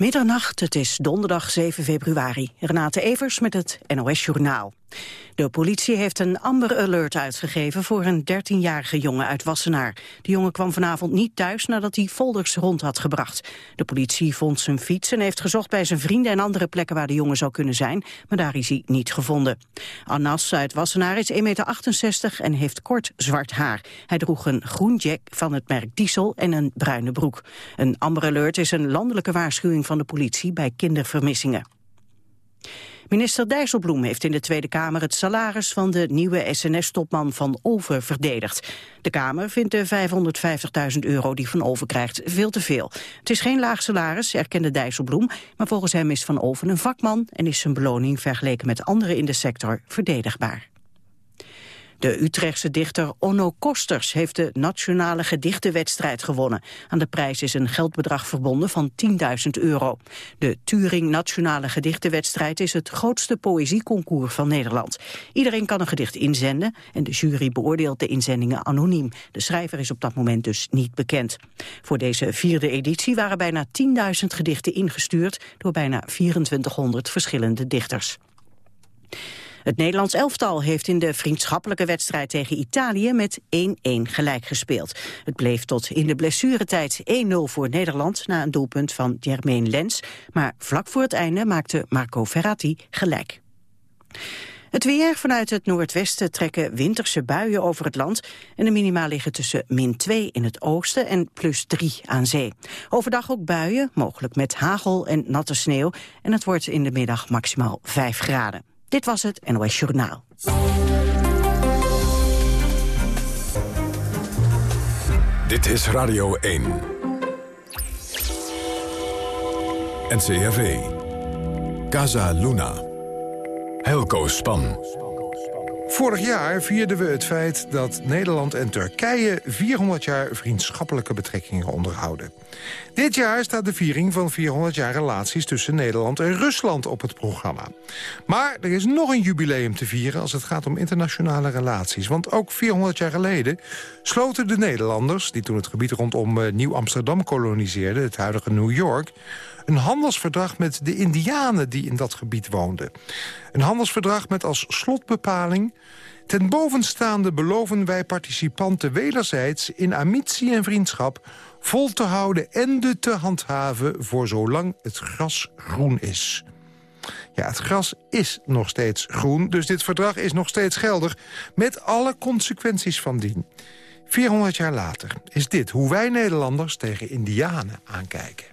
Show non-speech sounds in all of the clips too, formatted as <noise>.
Middernacht, het is donderdag 7 februari. Renate Evers met het NOS Journaal. De politie heeft een Amber Alert uitgegeven voor een 13-jarige jongen uit Wassenaar. De jongen kwam vanavond niet thuis nadat hij folders rond had gebracht. De politie vond zijn fiets en heeft gezocht bij zijn vrienden en andere plekken waar de jongen zou kunnen zijn, maar daar is hij niet gevonden. Anas uit Wassenaar is 1,68 meter en heeft kort zwart haar. Hij droeg een groen jack van het merk Diesel en een bruine broek. Een Amber Alert is een landelijke waarschuwing van de politie bij kindervermissingen. Minister Dijsselbloem heeft in de Tweede Kamer het salaris van de nieuwe SNS-topman Van Over verdedigd. De Kamer vindt de 550.000 euro die Van Over krijgt veel te veel. Het is geen laag salaris, erkende Dijsselbloem, maar volgens hem is Van Over een vakman en is zijn beloning vergeleken met anderen in de sector verdedigbaar. De Utrechtse dichter Onno Kosters heeft de Nationale Gedichtenwedstrijd gewonnen. Aan de prijs is een geldbedrag verbonden van 10.000 euro. De Turing Nationale Gedichtenwedstrijd is het grootste poëzieconcours van Nederland. Iedereen kan een gedicht inzenden en de jury beoordeelt de inzendingen anoniem. De schrijver is op dat moment dus niet bekend. Voor deze vierde editie waren bijna 10.000 gedichten ingestuurd door bijna 2400 verschillende dichters. Het Nederlands elftal heeft in de vriendschappelijke wedstrijd tegen Italië met 1-1 gelijk gespeeld. Het bleef tot in de blessuretijd 1-0 voor Nederland na een doelpunt van Jermaine Lens. Maar vlak voor het einde maakte Marco Verratti gelijk. Het weer vanuit het noordwesten trekken winterse buien over het land. En de minima liggen tussen min 2 in het oosten en plus 3 aan zee. Overdag ook buien, mogelijk met hagel en natte sneeuw. En het wordt in de middag maximaal 5 graden. Dit was het NOS Journaal. Dit is Radio 1. NCRV. Casa Luna. Helco Span. Vorig jaar vierden we het feit dat Nederland en Turkije 400 jaar vriendschappelijke betrekkingen onderhouden. Dit jaar staat de viering van 400 jaar relaties tussen Nederland en Rusland op het programma. Maar er is nog een jubileum te vieren als het gaat om internationale relaties. Want ook 400 jaar geleden sloten de Nederlanders... die toen het gebied rondom eh, Nieuw-Amsterdam koloniseerden, het huidige New York een handelsverdrag met de indianen die in dat gebied woonden. Een handelsverdrag met als slotbepaling... Ten bovenstaande beloven wij participanten wederzijds in ambitie en vriendschap vol te houden en de te handhaven voor zolang het gras groen is. Ja, het gras is nog steeds groen, dus dit verdrag is nog steeds geldig... met alle consequenties van dien. 400 jaar later is dit hoe wij Nederlanders tegen indianen aankijken.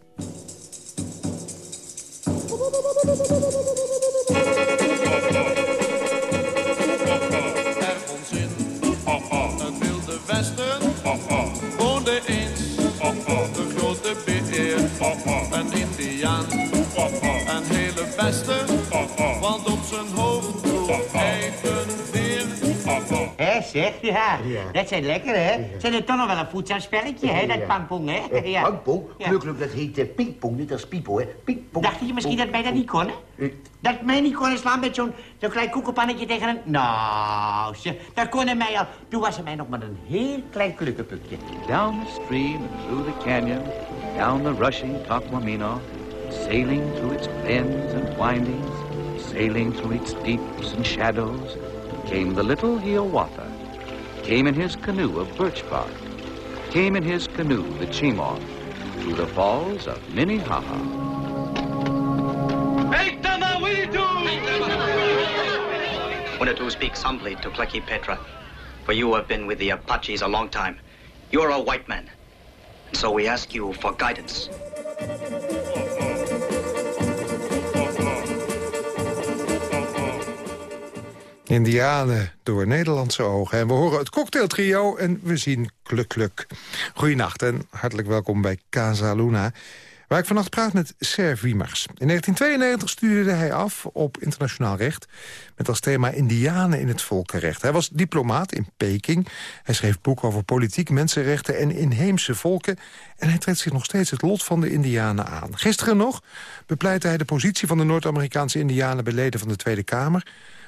Zeg, <laughs> ja. Dat zijn lekker, hè? Zijn het toch nog wel een voedselspelletje, hè, dat pangpong, hè? Ja. Pangpong? Ja. Gelukkig, dat heet eh, pingpong, niet als pipo, hè? Pingpong. Dacht je misschien dat mij dat niet kon, hè? Eh, Dat mij niet kon slaan met zo'n zo'n klein koekenpannetje tegen een... Nou, zeg, dat kon hij mij al. Toen was hij mij nog maar een heel klein klukkenpukje. Down the stream and through the canyon, down the rushing Taquamino, sailing through its bends and windings, sailing through its deeps and shadows, came the little Hiawatha, came in his canoe of birch bark, came in his canoe, the Chimon, to the falls of Minnehaha. Winnetou speaks humbly to Kleki Petra, for you have been with the Apaches a long time. You are a white man, and so we ask you for guidance. Indianen door Nederlandse ogen. En we horen het cocktailtrio en we zien Kluk Kluk. Goedenacht en hartelijk welkom bij Casa Luna. Waar ik vannacht praat met Ser Wiemers. In 1992 studeerde hij af op internationaal recht... met als thema Indianen in het volkenrecht. Hij was diplomaat in Peking. Hij schreef boeken over politiek, mensenrechten en inheemse volken... en hij trekt zich nog steeds het lot van de Indianen aan. Gisteren nog bepleitte hij de positie van de Noord-Amerikaanse Indianen... bij leden van de Tweede Kamer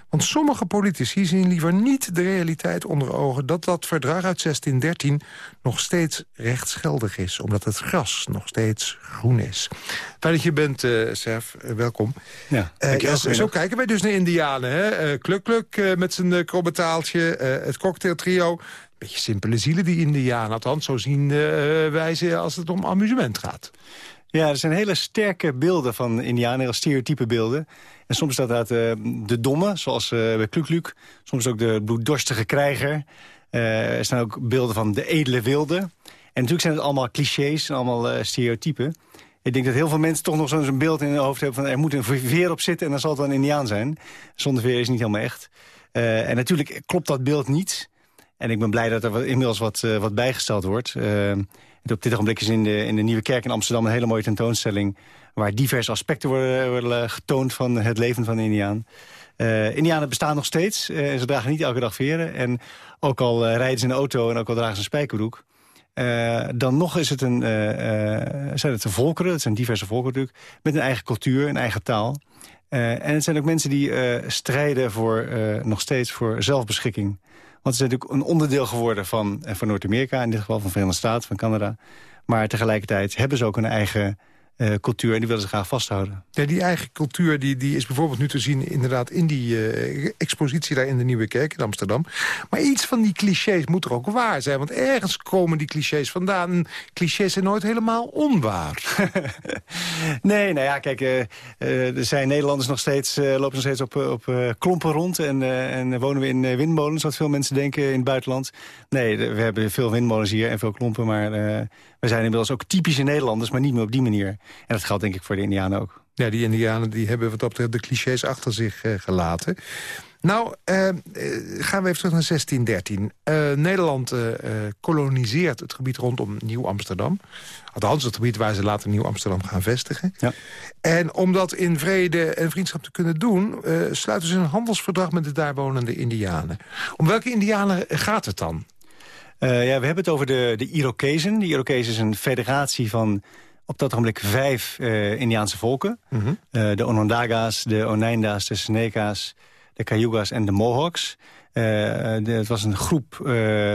Want sommige politici zien liever niet de realiteit onder ogen... dat dat verdrag uit 1613 nog steeds rechtsgeldig is. Omdat het gras nog steeds groen is. Fijn dat je bent, uh, Sef. Uh, welkom. Ja, uh, zo kijken wij dus naar Indianen. Hè? kluk, kluk met zijn krobbetaaltje, het cocktailtrio beetje simpele zielen, die Indianen. Althans, zo zien wij ze als het om amusement gaat. Ja, er zijn hele sterke beelden van Indianen, heel stereotype beelden. En soms staat dat uh, de domme, zoals uh, bij Klukluk. Soms ook de bloeddorstige krijger. Uh, er staan ook beelden van de edele wilde. En natuurlijk zijn het allemaal clichés en allemaal stereotypen. Ik denk dat heel veel mensen toch nog zo'n beeld in hun hoofd hebben... van er moet een veer op zitten en dan zal het wel een Indiaan zijn. Zonder veer is niet helemaal echt. en natuurlijk klopt dat beeld niet. En ik ben blij dat er inmiddels wat, wat bijgesteld wordt op dit ogenblik is in de, in de Nieuwe Kerk in Amsterdam een hele mooie tentoonstelling... waar diverse aspecten worden, worden getoond van het leven van de Indiaan. Uh, Indianen bestaan nog steeds. Uh, ze dragen niet elke dag veren. En ook al rijden ze in de auto en ook al dragen ze een spijkerbroek... dan nog is het een, zijn het een volkeren, het zijn diverse volkeren natuurlijk... met een eigen cultuur, een eigen taal. en het zijn ook mensen die strijden voor, nog steeds voor zelfbeschikking. Want het is natuurlijk een onderdeel geworden van, eh, van Noord-Amerika... in dit geval van Verenigde Staten, van Canada. Maar tegelijkertijd hebben ze ook een eigen uh, cultuur en die willen ze graag vasthouden. Ja, die eigen cultuur die, die is bijvoorbeeld nu te zien inderdaad in die uh, expositie daar in de Nieuwe Kerk in Amsterdam. Maar iets van die clichés moet er ook waar zijn, want ergens komen die clichés vandaan. Clichés zijn nooit helemaal onwaar. <laughs> nee, nou ja, kijk, uh, er zijn Nederlanders nog steeds, lopen nog steeds op, op klompen rond en, en wonen we in windmolens, wat veel mensen denken in het buitenland. Nee, we hebben veel windmolens hier en veel klompen, maar we zijn inmiddels ook typische Nederlanders, maar niet meer op die manier. En dat geldt denk ik voor de Indianen ook. Ja, die Indianen die hebben wat dat betreft de clichés achter zich uh, gelaten. Nou, uh, gaan we even terug naar 1613. Uh, Nederland koloniseert het gebied rondom Nieuw-Amsterdam. Althans, het gebied waar ze later Nieuw-Amsterdam gaan vestigen. Ja. En om dat in vrede en vriendschap te kunnen doen... sluiten ze een handelsverdrag met de daar wonende Indianen. Om welke Indianen gaat het dan? Uh, ja, we hebben het over de, de Irokezen. De Irokezen is een federatie van op dat ogenblik vijf uh, Indiaanse volken. Mm -hmm. uh, de Onondaga's, de Oneinda's, de Seneka's, de Cayugas en de Mohawks. De, het was een groep,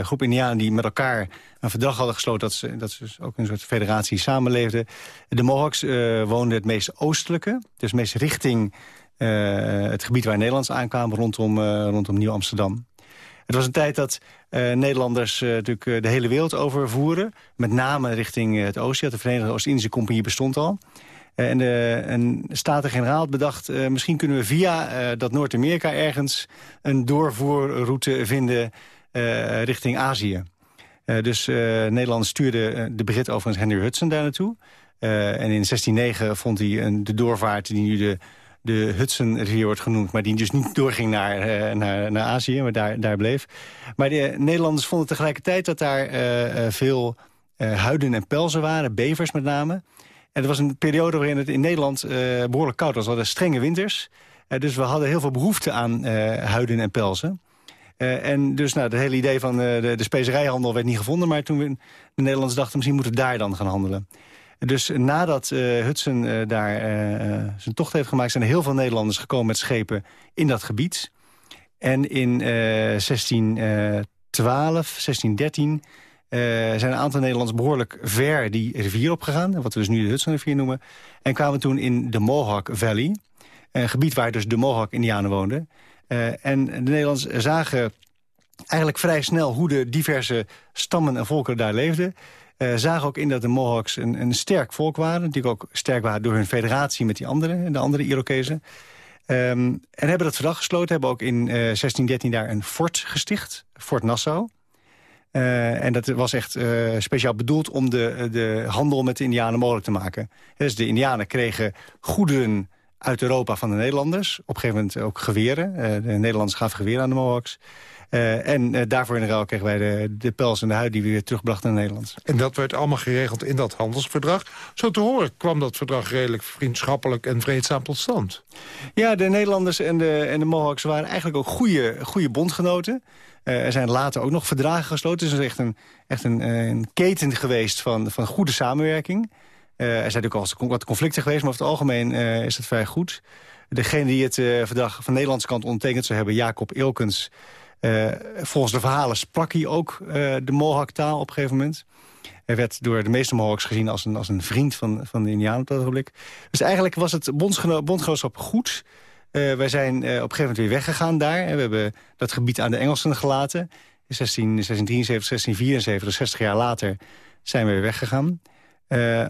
groep Indianen die met elkaar een verdrag hadden gesloten... dat ze, dat ze dus ook een soort federatie samenleefden. De Mohawks woonden het meest oostelijke, dus meest richting het gebied waar Nederlands aankwamen... rondom, rondom Nieuw-Amsterdam. Het was een tijd dat uh, Nederlanders uh, natuurlijk uh, de hele wereld overvoeren. Met name richting het oosten. De Verenigde Oost-Indische Compagnie bestond al. en de een Staten-Generaal had bedacht... misschien kunnen we via dat Noord-Amerika ergens... een doorvoerroute vinden richting Azië. dus Nederland stuurde de Brit overigens Henry Hudson daar naartoe. en in 1609 vond hij een, de doorvaart die nu de de Hudson-rivier wordt genoemd... maar die dus niet doorging naar, uh, naar, naar Azië, maar daar, daar bleef. Maar de Nederlanders vonden tegelijkertijd dat daar uh, veel huiden en pelzen waren, bevers met name. En er was een periode waarin het in Nederland behoorlijk koud was. We hadden strenge winters, dus we hadden heel veel behoefte aan huiden en pelzen. en dus nou, het hele idee van de, de specerijhandel werd niet gevonden... maar toen we de Nederlanders dachten, misschien moeten we daar dan gaan handelen. Dus nadat uh, Hudson uh, daar uh, zijn tocht heeft gemaakt... zijn er heel veel Nederlanders gekomen met schepen in dat gebied. En in 1612, 1613 zijn een aantal Nederlanders behoorlijk ver die rivier opgegaan. Wat we dus nu de Hudsonrivier noemen. En kwamen toen in de Mohawk Valley. Een gebied waar dus de Mohawk-Indianen woonden. en de Nederlanders zagen eigenlijk vrij snel hoe de diverse stammen en volkeren daar leefden. Uh, zagen ook in dat de Mohawks een, een sterk volk waren. Natuurlijk ook sterk waren door hun federatie met die andere, de andere Irokezen. Um, en hebben dat verdrag gesloten. Hebben ook in uh, eh, 1613 daar een fort gesticht. Fort Nassau. Uh, en dat was echt speciaal bedoeld om de, de handel met de Indianen mogelijk te maken. Dus de Indianen kregen goederen uit Europa van de Nederlanders. Op een gegeven moment ook geweren. de Nederlanders gaven geweren aan de Mohawks. Uh, en uh, daarvoor in ruil kregen wij de, de pels en de huid die we weer terugbrachten naar Nederland. En dat werd allemaal geregeld in dat handelsverdrag. Zo te horen kwam dat verdrag redelijk vriendschappelijk en vreedzaam tot stand. Ja, de Nederlanders en de, en de Mohawks waren eigenlijk ook goede, goede bondgenoten. Uh, er zijn later ook nog verdragen gesloten. Dus het is echt een, echt een, een keten geweest van, van goede samenwerking. er zijn natuurlijk al wat conflicten geweest, maar over het algemeen is het vrij goed. Degene die het verdrag van de Nederlandse kant ondertekend zou hebben, Jacob Ilkens... volgens de verhalen sprak hij ook de Mohawk-taal op een gegeven moment. Hij werd door de meeste Mohawks gezien als een, als een vriend van, van de Indianen op dat ogenblik. Dus eigenlijk was het bondgenootschap goed. Uh, wij zijn op een gegeven moment weer weggegaan daar. We hebben dat gebied aan de Engelsen gelaten. In 16, 1673, 1674, dus 60 jaar later, zijn we weer weggegaan.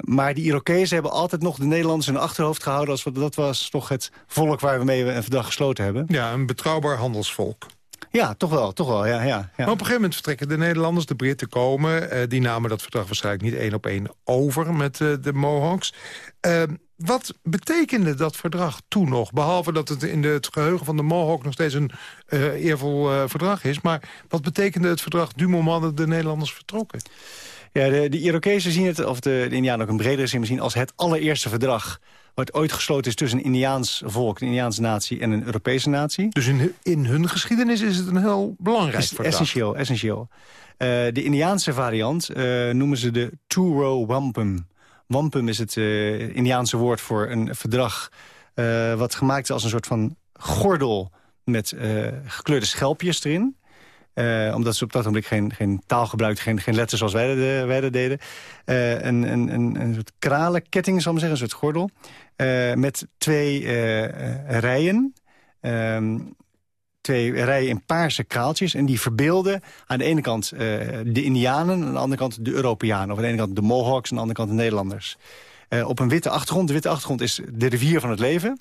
Maar die Irokezen hebben altijd nog de Nederlanders in hun achterhoofd gehouden. Als, dat was toch het volk waar we een verdrag gesloten hebben. Ja, een betrouwbaar handelsvolk. Ja, toch wel, toch wel, ja, ja, ja. Maar op een gegeven moment vertrekken de Nederlanders, de Britten komen. Uh, die namen dat verdrag waarschijnlijk niet één op één over met uh, de Mohawks. Uh, wat betekende dat verdrag toen nog? Behalve dat het in het geheugen van de Mohawk nog steeds een eervol verdrag is. Maar wat betekende het verdrag du moment dat de Nederlanders vertrokken? Ja, de, de Irokezen zien het, of de, de Indianen ook een bredere zin zien... als het allereerste verdrag wat ooit gesloten is tussen een Indiaans volk, een Indiaanse natie en een Europese natie. Dus in, in hun geschiedenis is het een heel belangrijk is. Essentieel, essentieel. Uh, de Indiaanse variant uh, noemen ze de Turo Wampum. Wampum is het uh, Indiaanse woord voor een verdrag... wat gemaakt is als een soort van gordel met gekleurde schelpjes erin. Uh, omdat ze op dat moment geen, geen taal gebruikten, geen, geen letters zoals wij, de, dat deden. Uh, een, een, een, een soort kralenketting, zal ik zeggen, een soort gordel. Uh, met twee rijen. Um, twee rijen in paarse kraaltjes. En die verbeelden aan de ene kant de Indianen... aan de andere kant de Europeanen. Of aan de ene kant de Mohawks, aan de andere kant de Nederlanders. Op een witte achtergrond. De witte achtergrond is de rivier van het leven.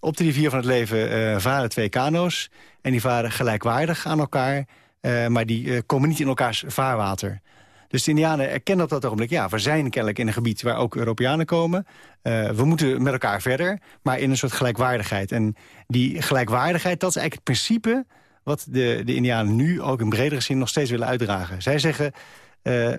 Op de rivier van het leven varen twee kano's. En die varen gelijkwaardig aan elkaar. Uh, maar die uh, komen niet in elkaars vaarwater. Dus de Indianen erkennen op dat ogenblik... ja, we zijn kennelijk in een gebied waar ook Europeanen komen. Uh, we moeten met elkaar verder, maar in een soort gelijkwaardigheid. En die gelijkwaardigheid, dat is eigenlijk het principe... wat de, de Indianen nu ook in bredere zin nog steeds willen uitdragen. Zij zeggen,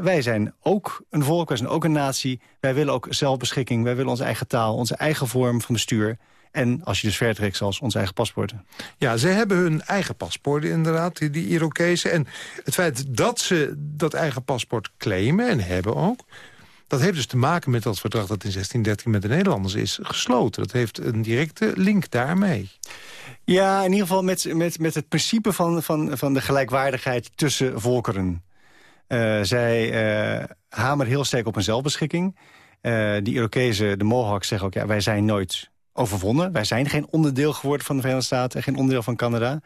wij zijn ook een volk, wij zijn ook een natie. Wij willen ook zelfbeschikking, wij willen onze eigen taal... onze eigen vorm van bestuur... En als je dus vertrekt, zoals onze eigen paspoorten. Ja, ze hebben hun eigen paspoorten inderdaad, die, die Irokezen. En het feit dat ze dat eigen paspoort claimen en hebben ook... dat heeft dus te maken met dat verdrag dat in 1613 met de Nederlanders is gesloten. Dat heeft een directe link daarmee. Ja, in ieder geval met, met, met het principe van, van, van de gelijkwaardigheid tussen volkeren. Uh, zij uh, hameren heel sterk op een zelfbeschikking. Uh, die Irokezen, de Mohawks, zeggen ook... ja, wij zijn nooit overwonnen. Wij zijn geen onderdeel geworden van de Verenigde Staten... geen onderdeel van Canada.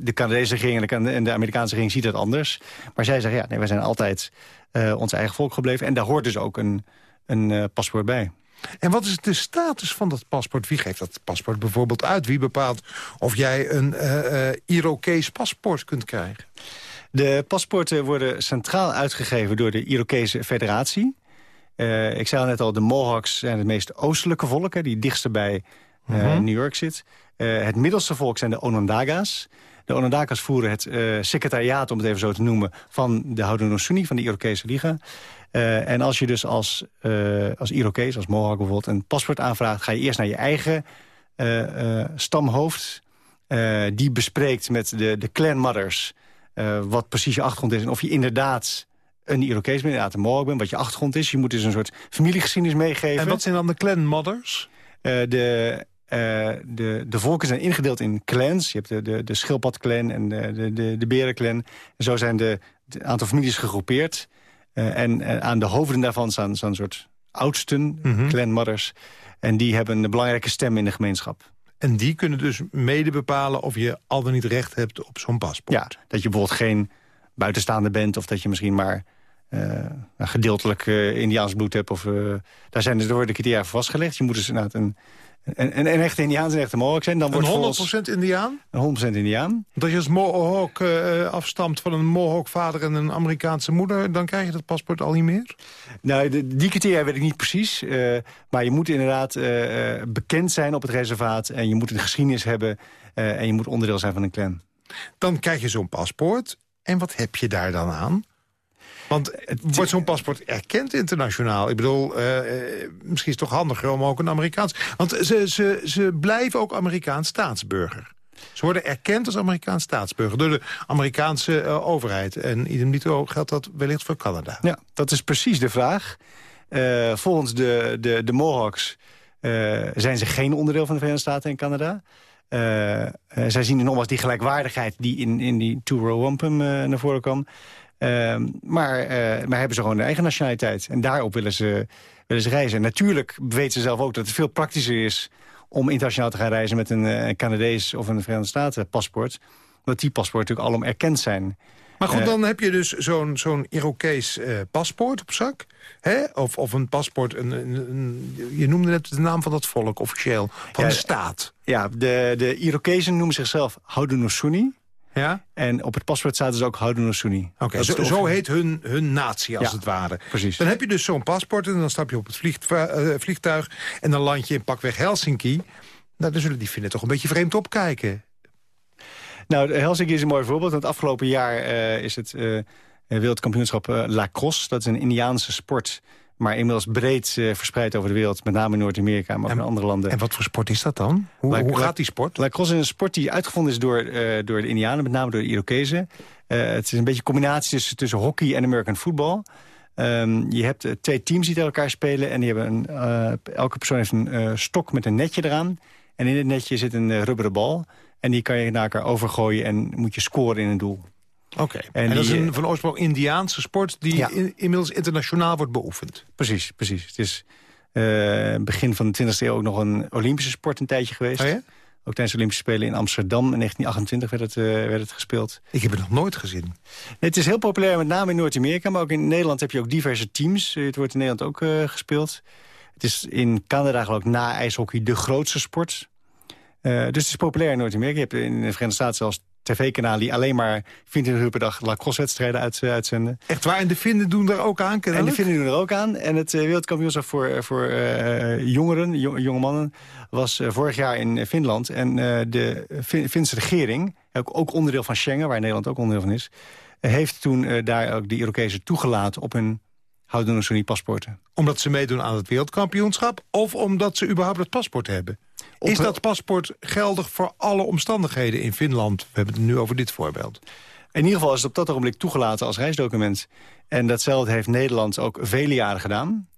De Canadese regering en de Amerikaanse regering ziet dat anders. Maar zij zeggen, ja, nee, wij zijn altijd uh, ons eigen volk gebleven. En daar hoort dus ook een, een uh, paspoort bij. En wat is de status van dat paspoort? Wie geeft dat paspoort bijvoorbeeld uit? Wie bepaalt of jij een uh, Irokees paspoort kunt krijgen? De paspoorten worden centraal uitgegeven door de Irokese Federatie. Uh, ik zei al net al, de Mohawks zijn het meest oostelijke volk... die dichtst bij uh, New York zit. Uh, het middelste volk zijn de Onondaga's. De Onondaga's voeren het secretariaat, om het even zo te noemen... van de Haudenosaunee, van de Irokese Liga. en als je dus als, als Irokees, als Mohawk bijvoorbeeld... een paspoort aanvraagt, ga je eerst naar je eigen stamhoofd... die bespreekt met de, de clan mothers... wat precies je achtergrond is en of je inderdaad een Irokees bent, inderdaad een Mohawk bent, wat je achtergrond is. Je moet dus een soort familiegeschiedenis meegeven. En wat zijn dan de clan mothers? Uh, de, uh, de, de volken zijn ingedeeld in clans. Je hebt de, de, de schildpadclan en de, de, de, de berenclan. En zo zijn de, de aantal families gegroepeerd. Uh, en aan de hoofden daarvan staan zo'n soort oudsten, mm -hmm. clan mothers. En die hebben een belangrijke stem in de gemeenschap. En die kunnen dus mede bepalen of je al dan niet recht hebt op zo'n paspoort. Ja, dat je bijvoorbeeld geen buitenstaander bent... of dat je misschien maar gedeeltelijk uh, Indiaans bloed hebt. Of, uh, daar zijn dus door de criteria voor vastgelegd. Je moet dus inderdaad een, een, een, een echte Indiaan een echte Mohawk zijn. Dan een wordt 100% Indiaan? Een 100% Indiaan. Dat je als Mohawk afstamt van een Mohawk vader en een Amerikaanse moeder... dan krijg je dat paspoort al niet meer? Nou, de, die criteria weet ik niet precies. maar je moet inderdaad bekend zijn op het reservaat... en je moet een geschiedenis hebben... en je moet onderdeel zijn van een clan. Dan krijg je zo'n paspoort. En wat heb je daar dan aan? Want wordt zo'n paspoort erkend internationaal? Ik bedoel, uh, misschien is het toch handiger om ook een Amerikaans... Want ze, ze, ze blijven ook Amerikaans staatsburger. Ze worden erkend als Amerikaans staatsburger door de Amerikaanse uh, overheid. En idem dito geldt dat wellicht voor Canada. Ja, dat is precies de vraag. Uh, volgens de, de, de Mohawks zijn ze geen onderdeel van de Verenigde Staten en Canada. zij zien nogmaals die gelijkwaardigheid die in, in die Two-Row Wampum naar voren kwam. Ehm, maar, maar hebben ze gewoon hun eigen nationaliteit. En daarop willen ze, willen ze reizen. En natuurlijk weten ze zelf ook dat het veel praktischer is om internationaal te gaan reizen met een, een Canadees of een Verenigde Staten paspoort. Want die paspoorten natuurlijk allemaal erkend zijn. Maar goed, dan heb je dus zo'n zo'n Irokees uh, paspoort op zak. Hè? Of, of een paspoort, een, een, je noemde net de naam van dat volk officieel, van de staat. Ja, de, de Irokezen noemen zichzelf Haudenosaunee. Ja? En op het paspoort staat dus ook Haudenosaunee. Oké, zo, zo, heet hun, hun natie als het ware. Precies. Dan heb je dus zo'n paspoort en dan stap je op het uh, vliegtuig... en dan land je in pakweg Helsinki. Nou, dan zullen die vinden toch een beetje vreemd opkijken. Nou, Helsinki is een mooi voorbeeld. Want het afgelopen jaar uh, is het uh, wereldkampioenschap uh, lacrosse. Dat is een Indiaanse sport maar inmiddels breed verspreid over de wereld. Met name in Noord-Amerika, maar ook in andere landen. En wat voor sport is dat dan? Hoe, hoe gaat die sport? Lacrosse is een sport die uitgevonden is door, door de Indianen, met name door de Irokezen. het is een beetje een combinatie tussen, tussen hockey en American football. Um, je hebt twee teams die tegen elkaar spelen. En die hebben een, elke persoon heeft een stok met een netje eraan. En in het netje zit een rubberen bal. En die kan je naar elkaar overgooien en moet je scoren in een doel. Oké, en, dat is een van oorsprong Indiaanse sport... die inmiddels internationaal wordt beoefend. Precies, precies. Het is uh, begin van de 20e eeuw ook nog een Olympische sport een tijdje geweest. Oh ja? Ook tijdens de Olympische Spelen in Amsterdam in 1928 werd het, uh, werd het gespeeld. Ik heb het nog nooit gezien. Nee, het is heel populair, met name in Noord-Amerika. Maar ook in Nederland heb je ook diverse teams. Het wordt in Nederland ook uh, gespeeld. Het is in Canada geloof ik na ijshockey de grootste sport. Uh, dus het is populair in Noord-Amerika. Je hebt in de Verenigde Staten zelfs tv-kanalen... die alleen maar 24 uur per dag lacrosse-wedstrijden uit, uh, uitzenden. Echt waar? En de Finnen doen er ook aan, En de Finnen doen er ook aan. En het uh, wereldkampioenschap voor, voor jongeren, jonge mannen... was vorig jaar in Finland. En de Finse regering, ook, ook, onderdeel van Schengen... waar Nederland ook onderdeel van is... heeft toen daar ook de Irokezen toegelaten op hun houden paspoorten. Omdat ze meedoen aan het wereldkampioenschap... of omdat ze überhaupt het paspoort hebben? Is dat paspoort geldig voor alle omstandigheden in Finland? We hebben het nu over dit voorbeeld. In ieder geval is het op dat ogenblik toegelaten als reisdocument. En datzelfde heeft Nederland ook vele jaren gedaan.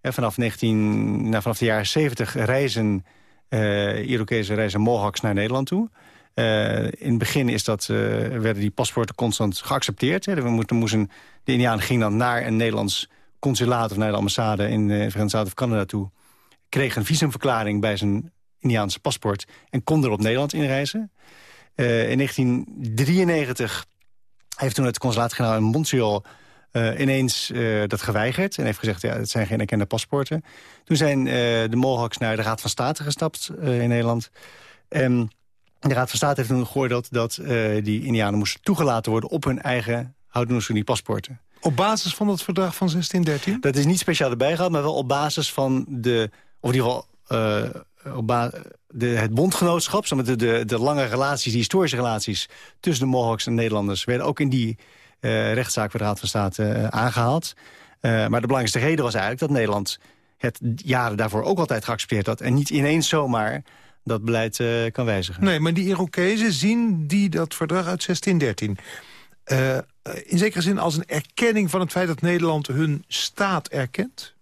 En vanaf, 19, nou, vanaf de jaren 70 reizen uh, Irokese reizen Mohawks naar Nederland toe. Uh, in het begin is dat, uh, werden die paspoorten constant geaccepteerd. Hè. We moesten, de Indiaan ging dan naar een Nederlands consulaat... of naar de ambassade in de Verenigde Staten of Canada toe... kreeg een visumverklaring bij zijn Indiaanse paspoort... en kon er op Nederland inreizen. Uh, in 1993 heeft toen het consulaat-generaal in Montreal... Ineens dat geweigerd en heeft gezegd... ja, het zijn geen erkende paspoorten. Toen zijn de Mohawks naar de Raad van State gestapt in Nederland... En de Raad van State heeft toen geoordeeld dat die Indianen moesten toegelaten worden... op hun eigen Haudenosaunee-paspoorten. Op basis van het verdrag van 1613? Dat is niet speciaal erbij gehad, maar wel op basis van de... of in ieder geval op de, het bondgenootschap, de, de, de lange relaties, die historische relaties... tussen de Mohawks en Nederlanders... werden ook in die uh, rechtszaak voor de Raad van State aangehaald. Maar de belangrijkste reden was eigenlijk dat Nederland... het jaren daarvoor ook altijd geaccepteerd had... en niet ineens zomaar dat beleid kan wijzigen. Nee, maar die Irokezen zien die dat verdrag uit 1613... in zekere zin als een erkenning van het feit dat Nederland hun staat erkent?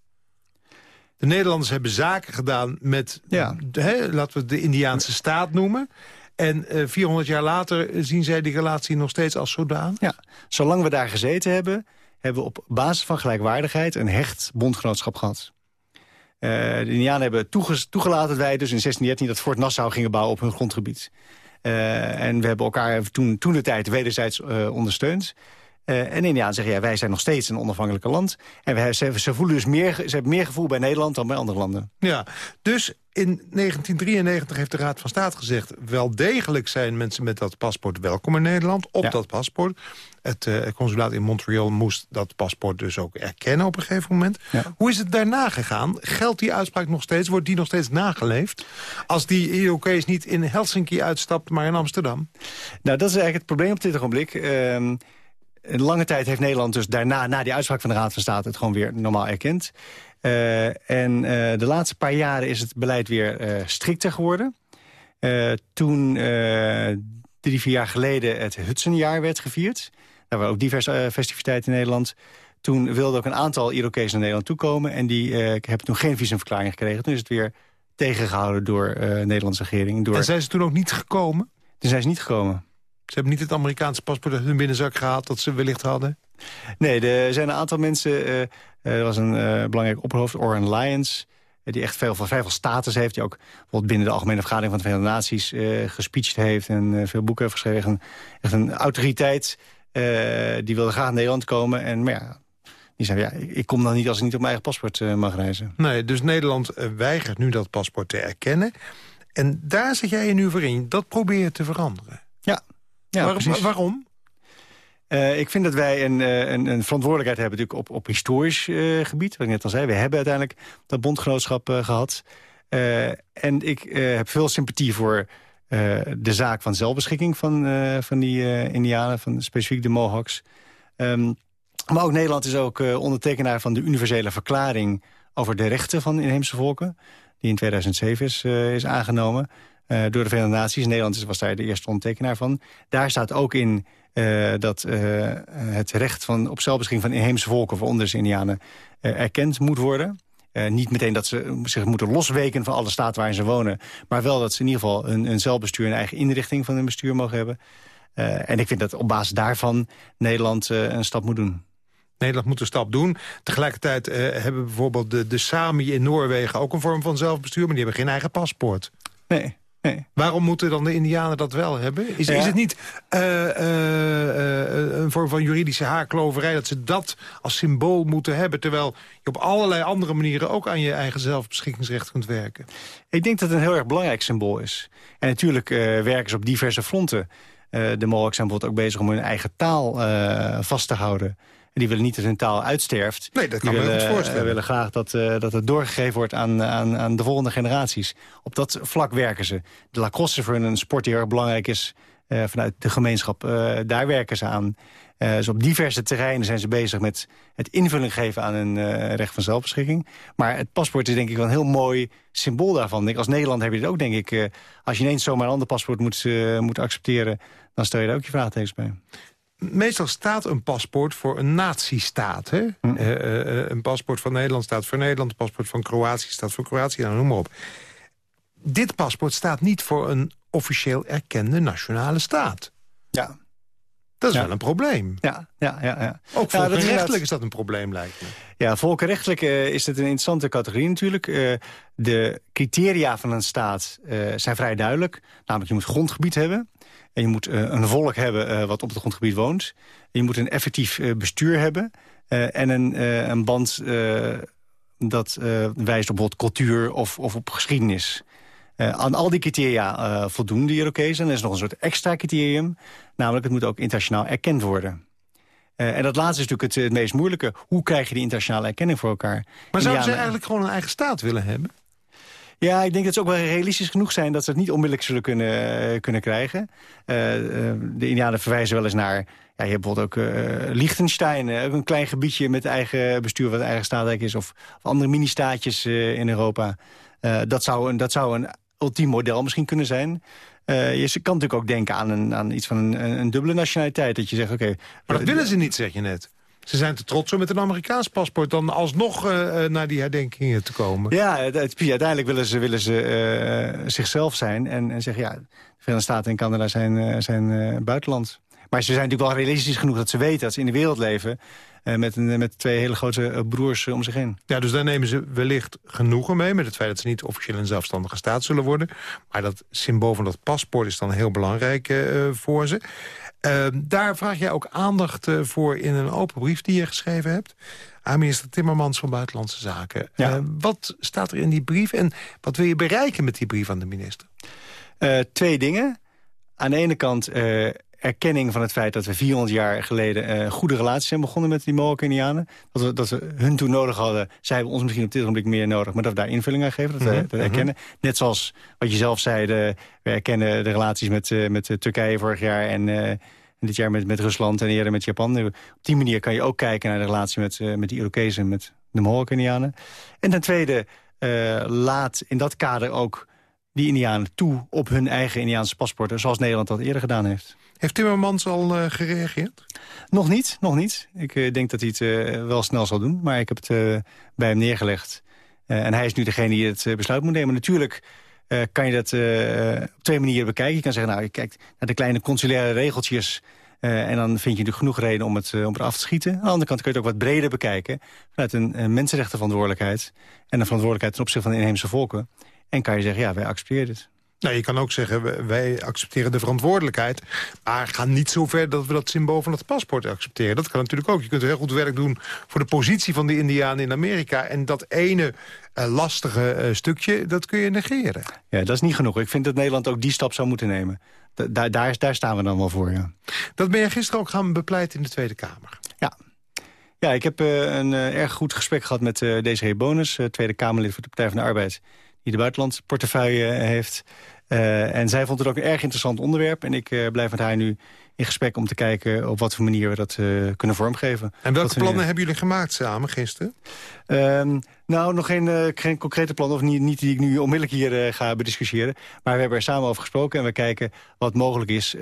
De Nederlanders hebben zaken gedaan met, ja. hè, laten we het de Indiaanse staat noemen. En uh, eh, 400 jaar later zien zij die relatie nog steeds als zodanig? Ja, zolang we daar gezeten hebben, hebben we op basis van gelijkwaardigheid een hecht bondgenootschap gehad. Uh, de Indianen hebben toegelaten dat wij dus in 1613 dat Fort Nassau gingen bouwen op hun grondgebied. Uh, en we hebben elkaar toen, toen de tijd wederzijds ondersteund. Uh, en Indianen zeggen, ja, wij zijn nog steeds een onafhankelijke land. En wij, ze, ze, voelen dus meer, ze hebben meer gevoel bij Nederland dan bij andere landen. Ja, dus in 1993 heeft de Raad van State gezegd... wel degelijk zijn mensen met dat paspoort welkom in Nederland, op dat paspoort. Het uh, consulaat in Montreal moest dat paspoort dus ook erkennen op een gegeven moment. Hoe is het daarna gegaan? Geldt die uitspraak nog steeds? Wordt die nog steeds nageleefd? Als die IOK's niet in Helsinki uitstapt, maar in Amsterdam? Nou, dat is eigenlijk het probleem op dit ogenblik... Uh, een lange tijd heeft Nederland dus daarna, na die uitspraak van de Raad van State... het gewoon weer normaal erkend. Uh, en uh, de laatste paar jaren is het beleid weer uh, strikter geworden. toen drie, vier jaar geleden het Hudsonjaar werd gevierd... daar waren ook diverse festiviteiten in Nederland... Toen wilden ook een aantal Irokezen naar Nederland toekomen... en die hebben toen geen visumverklaring gekregen. Toen is het weer tegengehouden door de Nederlandse regering. Door... En zijn ze toen ook niet gekomen? Toen zijn ze niet gekomen. Ze hebben niet het Amerikaanse paspoort uit hun binnenzak gehaald... dat ze wellicht hadden? Nee, er zijn een aantal mensen... Uh, er was een uh, belangrijk opperhoofd, Oren Lyons... die echt veel, vrij veel status heeft. Die ook bijvoorbeeld binnen de Algemene Vergadering van de Verenigde Naties... Gespeecht heeft en veel boeken heeft geschreven. Echt een autoriteit. die wilde graag naar Nederland komen. En maar ja, die zei, ja, ik kom dan niet als ik niet op mijn eigen paspoort mag reizen. Nee, dus Nederland weigert nu dat paspoort te erkennen. En daar zit jij je nu voor in. Dat probeer je te veranderen. Ja, ja Waar, waarom? Uh, ik vind dat wij een, een, een, verantwoordelijkheid hebben natuurlijk op, op historisch uh, gebied. Wat ik net al zei, we hebben uiteindelijk dat bondgenootschap uh, gehad. en ik heb veel sympathie voor de zaak van zelfbeschikking van, van die indianen, van specifiek de Mohawks. Um, maar ook Nederland is ook ondertekenaar van de universele verklaring over de rechten van inheemse volken. Die in 2007 is, is aangenomen door de Verenigde Naties. Nederland was daar de eerste ondertekenaar van. Daar staat ook in uh, dat uh, het recht van, op zelfbeschikking van inheemse volken... voor onderse indianen erkend moet worden. niet meteen dat ze zich moeten losweken van alle staten waarin ze wonen... maar wel dat ze in ieder geval een, een zelfbestuur... een eigen inrichting van hun bestuur mogen hebben. en ik vind dat op basis daarvan Nederland een stap moet doen. Nederland moet een stap doen. Tegelijkertijd hebben bijvoorbeeld de, de Sami in Noorwegen... ook een vorm van zelfbestuur, maar die hebben geen eigen paspoort. Nee. Nee. Waarom moeten dan de indianen dat wel hebben? Is, is het niet uh, uh, een vorm van juridische haarkloverij... dat ze dat als symbool moeten hebben... terwijl je op allerlei andere manieren... ook aan je eigen zelfbeschikkingsrecht kunt werken? Ik denk dat het een heel erg belangrijk symbool is. En natuurlijk werken ze op diverse fronten. de Mohawks zijn bijvoorbeeld ook bezig om hun eigen taal vast te houden... En die willen niet dat hun taal uitsterft. Nee, dat kan die me willen, goed voorstellen. willen graag dat, uh, dat het doorgegeven wordt aan, aan, aan de volgende generaties. Op dat vlak werken ze. De lacrosse is voor hun een sport die erg belangrijk is uh, vanuit de gemeenschap. Uh, daar werken ze aan. dus op diverse terreinen zijn ze bezig met het invulling geven aan een recht van zelfbeschikking. Maar het paspoort is denk ik wel een heel mooi symbool daarvan. Als Nederland heb je het ook, denk ik. als je ineens zomaar een ander paspoort moet, moet accepteren... dan stel je daar ook je vraagtekens bij meestal staat een paspoort voor een natiestaat. Hè? Hm. Uh, uh, een paspoort van Nederland staat voor Nederland. Een paspoort van Kroatië staat voor Kroatië. Nou, noem maar op. Dit paspoort staat niet voor een officieel erkende nationale staat. Ja. Dat is ja. wel een probleem. Ja, ja, ja. ja. Ook volkenrechtelijk is dat een probleem, lijkt me. Ja, volkenrechtelijk uh, is het een interessante categorie natuurlijk. Uh, de criteria van een staat uh, zijn vrij duidelijk. Namelijk, je moet grondgebied hebben. En je moet een volk hebben wat op het grondgebied woont. Je moet een effectief bestuur hebben. en een, een band dat wijst op bijvoorbeeld cultuur of, of op geschiedenis. Aan al die criteria voldoen de Irokezen. En er is nog een soort extra criterium. Namelijk, het moet ook internationaal erkend worden. en dat laatste is natuurlijk het, het, meest moeilijke. Hoe krijg je die internationale erkenning voor elkaar? Maar zouden ze eigenlijk gewoon een eigen staat willen hebben? Ja, ik denk dat ze ook wel realistisch genoeg zijn... dat ze het niet onmiddellijk zullen kunnen, kunnen krijgen. Uh, de Indianen verwijzen wel eens naar... Ja, je hebt bijvoorbeeld ook uh, Liechtenstein, ook een klein gebiedje met eigen bestuur... wat eigen staatrijk is, of, of andere mini-staatjes in Europa. dat, zou een, dat zou een ultiem model misschien kunnen zijn... Uh, je kan natuurlijk ook denken aan, een, aan iets van een, een dubbele nationaliteit. Dat je zegt, oké... Okay, maar dat willen ze niet, zeg je net. Ze zijn te trots om met een Amerikaans paspoort... dan alsnog uh, naar die herdenkingen te komen. Ja, uiteindelijk willen ze, willen ze uh, zichzelf zijn. En, en zeggen, ja, de Verenigde Staten en Canada zijn, zijn buitenland. Maar ze zijn natuurlijk wel realistisch genoeg dat ze weten... dat ze in de wereld leven met, een, met twee hele grote broers om zich heen. Ja, dus daar nemen ze wellicht genoegen mee... met het feit dat ze niet officieel een zelfstandige staat zullen worden. Maar dat symbool van dat paspoort is dan heel belangrijk voor ze. Uh, daar vraag jij ook aandacht uh, voor in een open brief die je geschreven hebt... aan minister Timmermans van Buitenlandse Zaken. Ja. Uh, wat staat er in die brief en wat wil je bereiken met die brief aan de minister? twee dingen. Aan de ene kant erkenning van het feit dat we 400 jaar geleden... goede relaties zijn begonnen met die Mohawk-Indianen. Dat we, dat we hun toen nodig hadden. Zij hebben ons misschien op dit moment meer nodig... maar dat we daar invulling aan geven, dat we mm -hmm. dat erkennen. Net zoals wat je zelf zei, de, we erkennen de relaties met, met Turkije vorig jaar... en dit jaar met, met Rusland en eerder met Japan. Op die manier kan je ook kijken naar de relatie met, uh, met de Irokezen... met de Mohawk-Indianen. En ten tweede, uh, laat in dat kader ook die Indianen toe op hun eigen Indiaanse paspoorten... zoals Nederland dat eerder gedaan heeft. Heeft Timmermans al uh, gereageerd? Nog niet, nog niet. Ik uh, denk dat hij het uh, wel snel zal doen. Maar ik heb het bij hem neergelegd. en hij is nu degene die het besluit moet nemen. Natuurlijk kan je dat op twee manieren bekijken. Je kan zeggen, nou, je kijkt naar de kleine consulaire regeltjes... en dan vind je natuurlijk genoeg reden om het, om af te schieten. Aan de andere kant kun je het ook wat breder bekijken... vanuit een, een mensenrechtenverantwoordelijkheid... en een verantwoordelijkheid ten opzichte van de inheemse volken. En kan je zeggen, ja, wij accepteren dit. Nou, je kan ook zeggen, wij accepteren de verantwoordelijkheid... maar gaan niet zo ver dat we dat symbool van het paspoort accepteren. Dat kan natuurlijk ook. Je kunt heel goed werk doen voor de positie van de Indianen in Amerika... en dat ene uh, lastige uh, stukje, dat kun je negeren. Ja, dat is niet genoeg. Ik vind dat Nederland ook die stap zou moeten nemen. Da daar, daar, daar staan we dan wel voor, ja. Dat ben je gisteren ook gaan bepleiten in de Tweede Kamer. Ja, ja, ik heb uh, een uh, erg goed gesprek gehad met uh, deze heer Bonus... Tweede Kamerlid voor de Partij van de Arbeid... die de buitenlandportefeuille heeft. Uh, en zij vond het ook een erg interessant onderwerp. En ik uh, blijf met haar nu in gesprek om te kijken op wat voor manier we dat uh, kunnen vormgeven. En welke plannen hebben jullie gemaakt samen gisteren? Um, nou, nog geen, geen concrete plannen, of niet, niet, die ik nu onmiddellijk hier ga bediscussiëren. Maar we hebben er samen over gesproken en we kijken wat mogelijk is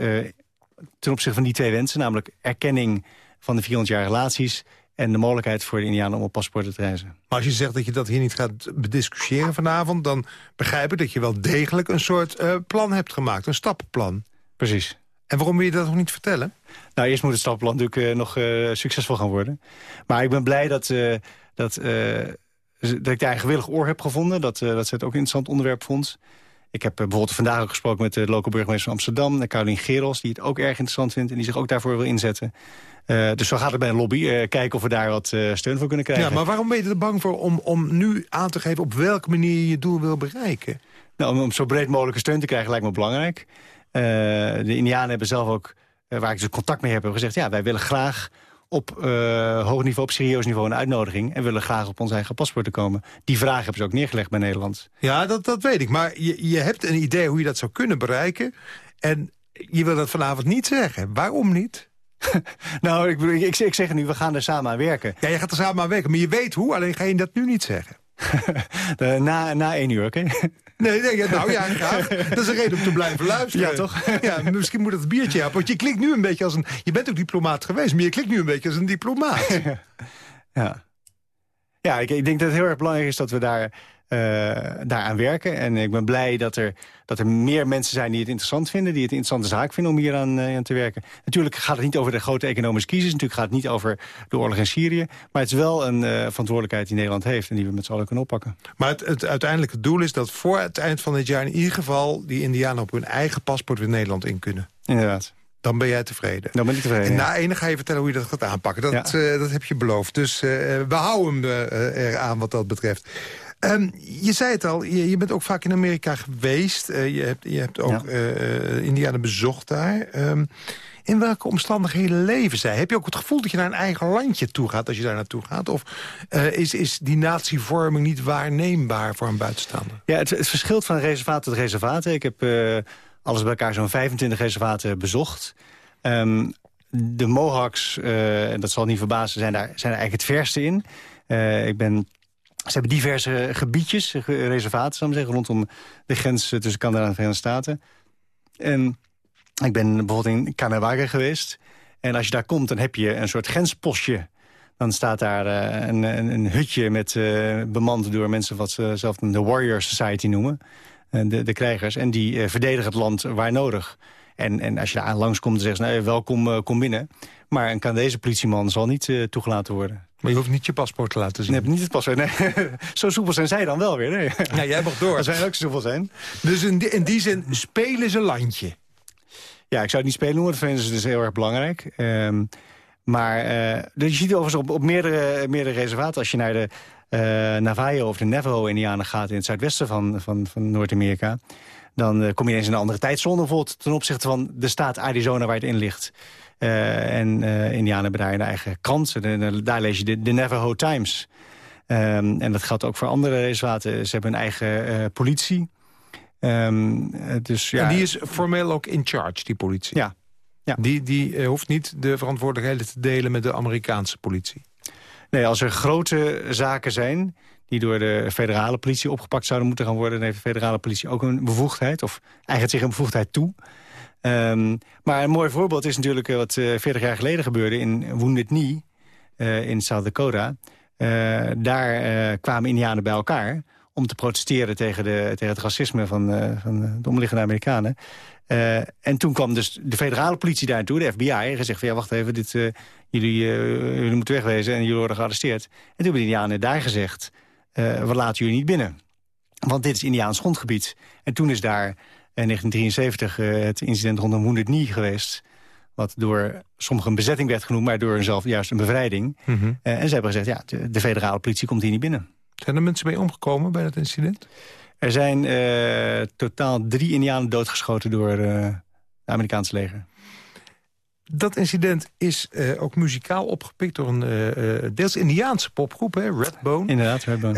ten opzichte van die twee wensen. Namelijk erkenning van de 400 jaar relaties en de mogelijkheid voor de Indianen om op paspoorten te reizen. Maar als je zegt dat je dat hier niet gaat bediscussiëren vanavond... dan begrijp ik dat je wel degelijk een soort uh, plan hebt gemaakt. Een stappenplan. Precies. En waarom wil je dat nog niet vertellen? Nou, eerst moet het stappenplan natuurlijk uh, nog uh, succesvol gaan worden. Maar ik ben blij dat, dat, dat ik daar een gewillig oor heb gevonden. Dat, dat ze het ook een interessant onderwerp vond. Ik heb bijvoorbeeld vandaag ook gesproken met de lokale burgemeester van Amsterdam... Caroline Geros, die het ook erg interessant vindt... en die zich ook daarvoor wil inzetten. Uh, dus zo gaat het bij een lobby. Uh, kijken of we daar wat uh, steun voor kunnen krijgen. Ja, maar waarom ben je er bang voor om, om nu aan te geven... op welke manier je je doel wil bereiken? Nou, om, om zo breed mogelijke steun te krijgen lijkt me belangrijk. de Indianen hebben zelf ook, waar ik dus contact mee heb... gezegd, ja, wij willen graag op hoog niveau, op serieus niveau een uitnodiging... en willen graag op ons eigen paspoort komen. Die vraag hebben ze ook neergelegd bij Nederland. Ja, dat, dat weet ik. Maar je, je hebt een idee hoe je dat zou kunnen bereiken... en je wil dat vanavond niet zeggen. Waarom niet? <laughs> nou, ik, ik, ik, zeg nu, we gaan er samen aan werken. Ja, je gaat er samen aan werken, maar je weet hoe, alleen ga je dat nu niet zeggen. <laughs> na, na één uur, oké? <laughs> Nee, nee, nou ja, graag. Dat is een reden om te blijven luisteren. Ja, toch? Ja, misschien moet het biertje hebben. Want je klinkt nu een beetje als een... Je bent ook diplomaat geweest, maar je klinkt nu een beetje als een diplomaat. <laughs> ja. Ja, ik, ik denk dat het heel erg belangrijk is dat we daar daaraan werken. En ik ben blij dat er, dat er meer mensen zijn die het interessant vinden... die het een interessante zaak vinden om hier aan, uh, aan te werken. Natuurlijk gaat het niet over de grote economische crisis. Natuurlijk gaat het niet over de oorlog in Syrië. Maar het is wel een uh, verantwoordelijkheid die Nederland heeft... en die we met z'n allen kunnen oppakken. Maar het, het uiteindelijke doel is dat voor het eind van dit jaar... in ieder geval die Indianen op hun eigen paspoort weer Nederland in kunnen. Inderdaad. Dan ben jij tevreden. Dan ben ik tevreden, En na ene ga je vertellen hoe je dat gaat aanpakken. Dat, ja. dat heb je beloofd. Dus we houden hem eraan wat dat betreft. Um, je zei het al, je, je, bent ook vaak in Amerika geweest. Uh, je, hebt, je hebt ook ja. uh, Indianen bezocht daar. Um, in welke omstandigheden leven zij? Heb je ook het gevoel dat je naar een eigen landje toe gaat als je daar naartoe gaat? Of uh, is, is die natievorming niet waarneembaar voor een buitenstaander? Ja, het, het verschilt van reservaat tot reservaat. Ik heb alles bij elkaar zo'n 25 reservaten bezocht. Um, de Mohawks, en dat zal niet verbazen, zijn daar, zijn er eigenlijk het verste in. ik ben ze hebben diverse gebiedjes, reservaten, zou ik zeggen, rondom de grens tussen Canada en de Verenigde Staten. En ik ben bijvoorbeeld in Canawaga geweest. En als je daar komt, dan heb je een soort grenspostje. Dan staat daar uh, een, een, een, hutje met, uh, bemand door mensen wat ze zelf de Warrior Society noemen. De, de krijgers. En die verdedigen het land waar nodig. En, en als je daar langskomt, dan zeggen ze, nou, welkom, kom binnen. Maar een Canadese politieman zal niet toegelaten worden. Maar je hoeft niet je paspoort te laten zien. Nee, niet het paspoort. Nee. <laughs> zo soepel zijn zij dan wel weer. Nee. Ja, jij mag door. <laughs> Als wij ook soepel zijn. Dus in die, in die zin spelen ze landje. Ja, ik zou het niet spelen noemen. Dat vinden ze dus heel erg belangrijk. Um, maar uh, je ziet overigens op, op meerdere, meerdere reservaten... als je naar de uh, Navajo of de Navajo-Indianen gaat... in het zuidwesten van, van, van Noord-Amerika... dan uh, kom je eens in een andere tijdzone... bijvoorbeeld ten opzichte van de staat Arizona waar het in ligt... Uh, en uh, Indianen hebben daar een eigen krant. De, daar lees je de, de Navajo Times. Um, en dat geldt ook voor andere reservaten. Ze hebben een eigen uh, politie. Um, dus, ja. En die is formeel ook in charge, die politie? Ja. ja. Die, die hoeft niet de verantwoordelijkheden te delen met de Amerikaanse politie? Nee, als er grote zaken zijn die door de federale politie opgepakt zouden moeten gaan worden... dan heeft de federale politie ook een bevoegdheid, of eigent zich een bevoegdheid toe. Um, maar een mooi voorbeeld is natuurlijk wat uh, 40 jaar geleden gebeurde in Wounded Knee... Uh, in South Dakota. Daar kwamen indianen bij elkaar om te protesteren tegen, de, tegen het racisme van, van de omliggende Amerikanen. En toen kwam dus de federale politie daar naartoe, de FBI... en gezegd van ja, wacht even, dit, jullie, jullie moeten wegwezen... en jullie worden gearresteerd. En toen hebben de Indianen daar gezegd... we laten jullie niet binnen. Want dit is Indiaans grondgebied. En toen is daar in 1973 het incident rondom Wounded Knee geweest... wat door sommigen een bezetting werd genoemd... maar door zelf juist een bevrijding. Mm -hmm. en ze hebben gezegd, ja, de, de federale politie komt hier niet binnen. Zijn er mensen mee omgekomen bij dat incident? Er zijn uh, totaal drie indianen doodgeschoten door uh, het Amerikaanse leger. Dat incident is ook muzikaal opgepikt door een deels Indiaanse popgroep, hè, Redbone. Inderdaad, Redbone.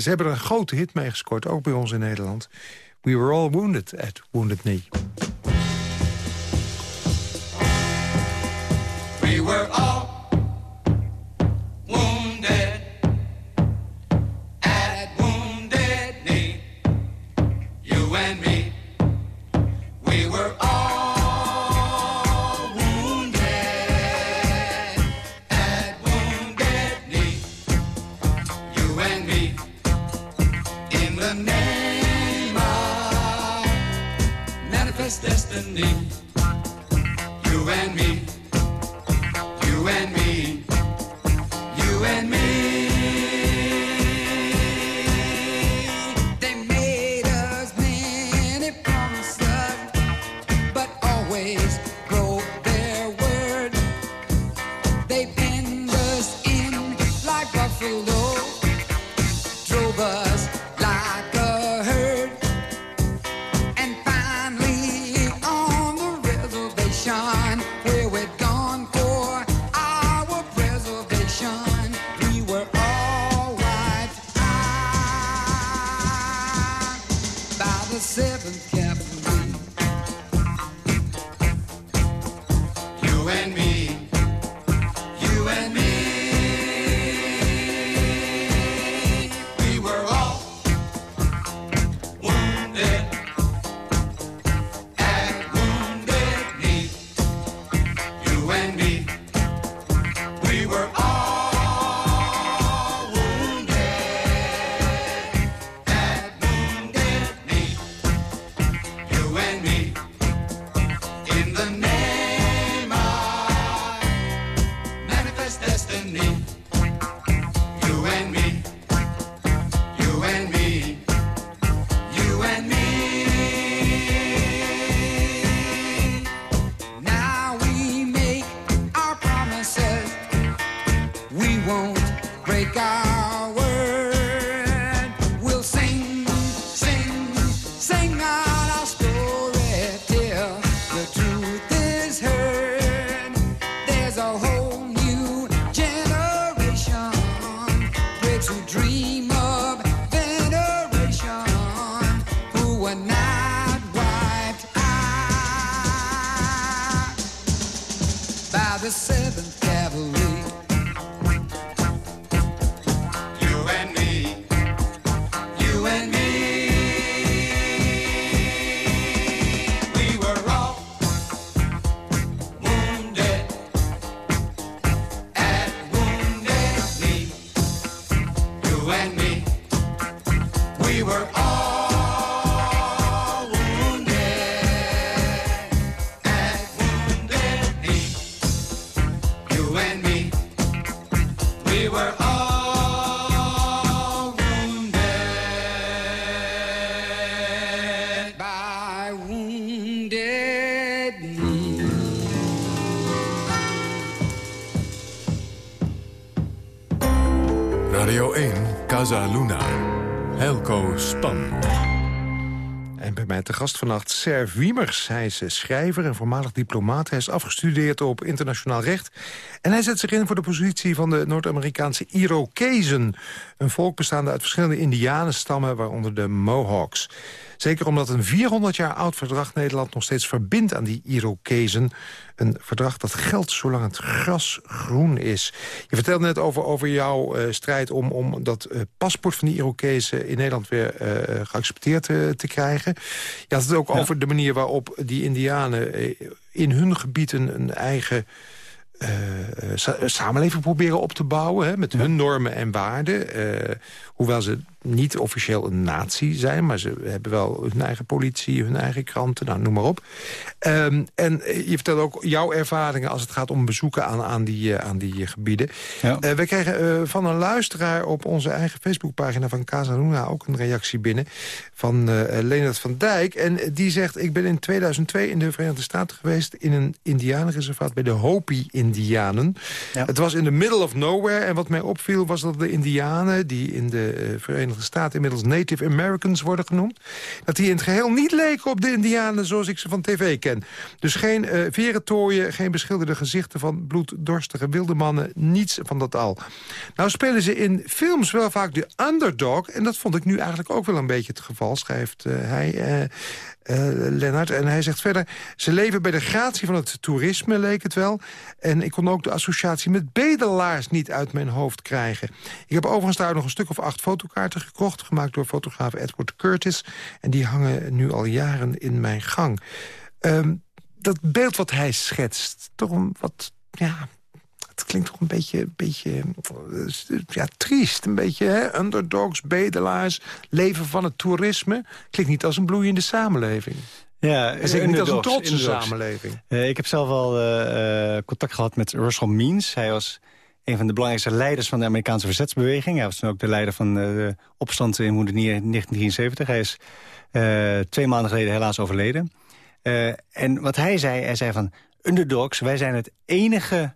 ze hebben er een grote hit mee gescoord, ook bij ons in Nederland. We were all wounded at Wounded Knee. We were all destiny. Radio 1, Casa Luna. Helco Span. En bij mij te gast vannacht Ser Wiemers. Hij is eh, schrijver en voormalig diplomaat. Hij is afgestudeerd op internationaal recht. En hij zet zich in voor de positie van de Noord-Amerikaanse Irokezen. Een volk bestaande uit verschillende indianenstammen, waaronder de Mohawks. Zeker omdat een 400 jaar oud verdrag Nederland nog steeds verbindt aan die Irokezen. Een verdrag dat geldt zolang het gras groen is. Je vertelde net over, over jouw uh, strijd om, om dat uh, paspoort van die Irokezen in Nederland weer uh, geaccepteerd te krijgen. Je had het ook ja. over de manier waarop die indianen in hun gebied een, een eigen uh, samenleving proberen op te bouwen... Hè, met hun normen en waarden. Uh, hoewel ze niet officieel een natie zijn... maar ze hebben wel hun eigen politie, hun eigen kranten, nou, noem maar op. Um, en je vertelt ook jouw ervaringen als het gaat om bezoeken aan, aan, die, aan die gebieden. Ja. Uh, we kregen van een luisteraar op onze eigen Facebookpagina van Casa Luna... ook een reactie binnen van Leonard van Dijk. En die zegt, ik ben in 2002 in de Verenigde Staten geweest... in een indianenreservaat bij de Hopi-indianen. Ja. Het was in the middle of nowhere. En wat mij opviel was dat de indianen... die in de uh, Staten inmiddels Native Americans worden genoemd... dat die in het geheel niet leken op de indianen zoals ik ze van tv ken. Dus geen uh, verentooien, geen beschilderde gezichten van bloeddorstige wilde mannen. Niets van dat al. Nou spelen ze in films wel vaak de underdog... en dat vond ik nu eigenlijk ook wel een beetje het geval, schrijft uh, hij... Uh, Lennart. En hij zegt verder... ze leven bij de gratie van het toerisme, leek het wel. En ik kon ook de associatie met bedelaars niet uit mijn hoofd krijgen. Ik heb overigens daar nog een stuk of acht fotokaarten gekocht... gemaakt door fotograaf Edward Curtis. En die hangen nu al jaren in mijn gang. Um, dat beeld wat hij schetst, toch een wat... Ja, het klinkt toch een beetje, beetje ja, triest. Een beetje hè? underdogs, bedelaars, leven van het toerisme. Klinkt niet als een bloeiende samenleving. Ja, en zeker niet als een trotse samenleving. Uh, ik heb zelf al uh, contact gehad met Russell Means. Hij was een van de belangrijkste leiders van de Amerikaanse verzetsbeweging. Hij was toen ook de leider van de opstand in Moedenier in 1973. Hij is uh, twee maanden geleden helaas overleden. en wat hij zei, hij zei van... Underdogs, wij zijn het enige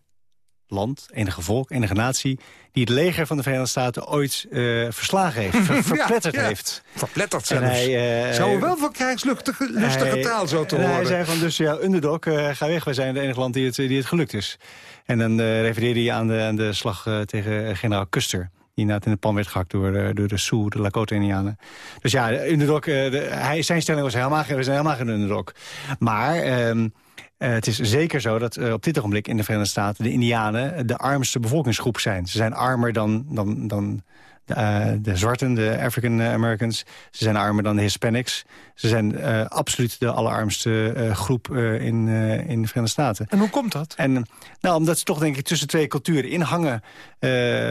land, enige volk, enige natie... die het leger van de Verenigde Staten ooit uh, verslagen heeft, <laughs> ver, verpletterd ja, ja. heeft. Verpletterd zelfs. En hij, uh, Zou wel van krijgslustige lustige taal zo te horen. Hij zei van, dus ja, underdog, uh, ga weg. Wij zijn het enige land die het, die het gelukt is. En dan refereerde hij aan de, aan de slag tegen generaal Custer die inderdaad in de pan werd gehakt door, door de Sioux, de Lakota-Indianen. Dus ja, underdog, de, hij, zijn stelling was helemaal, we zijn helemaal geen underdog. Maar... Um, uh, het is zeker zo dat uh, op dit ogenblik in de Verenigde Staten... de Indianen de armste bevolkingsgroep zijn. Ze zijn armer dan, dan, dan de, uh, de zwarten, de African Americans. Ze zijn armer dan de Hispanics. Ze zijn absoluut de allerarmste groep in, in de Verenigde Staten. En hoe komt dat? En, nou, omdat ze toch denk ik tussen twee culturen inhangen.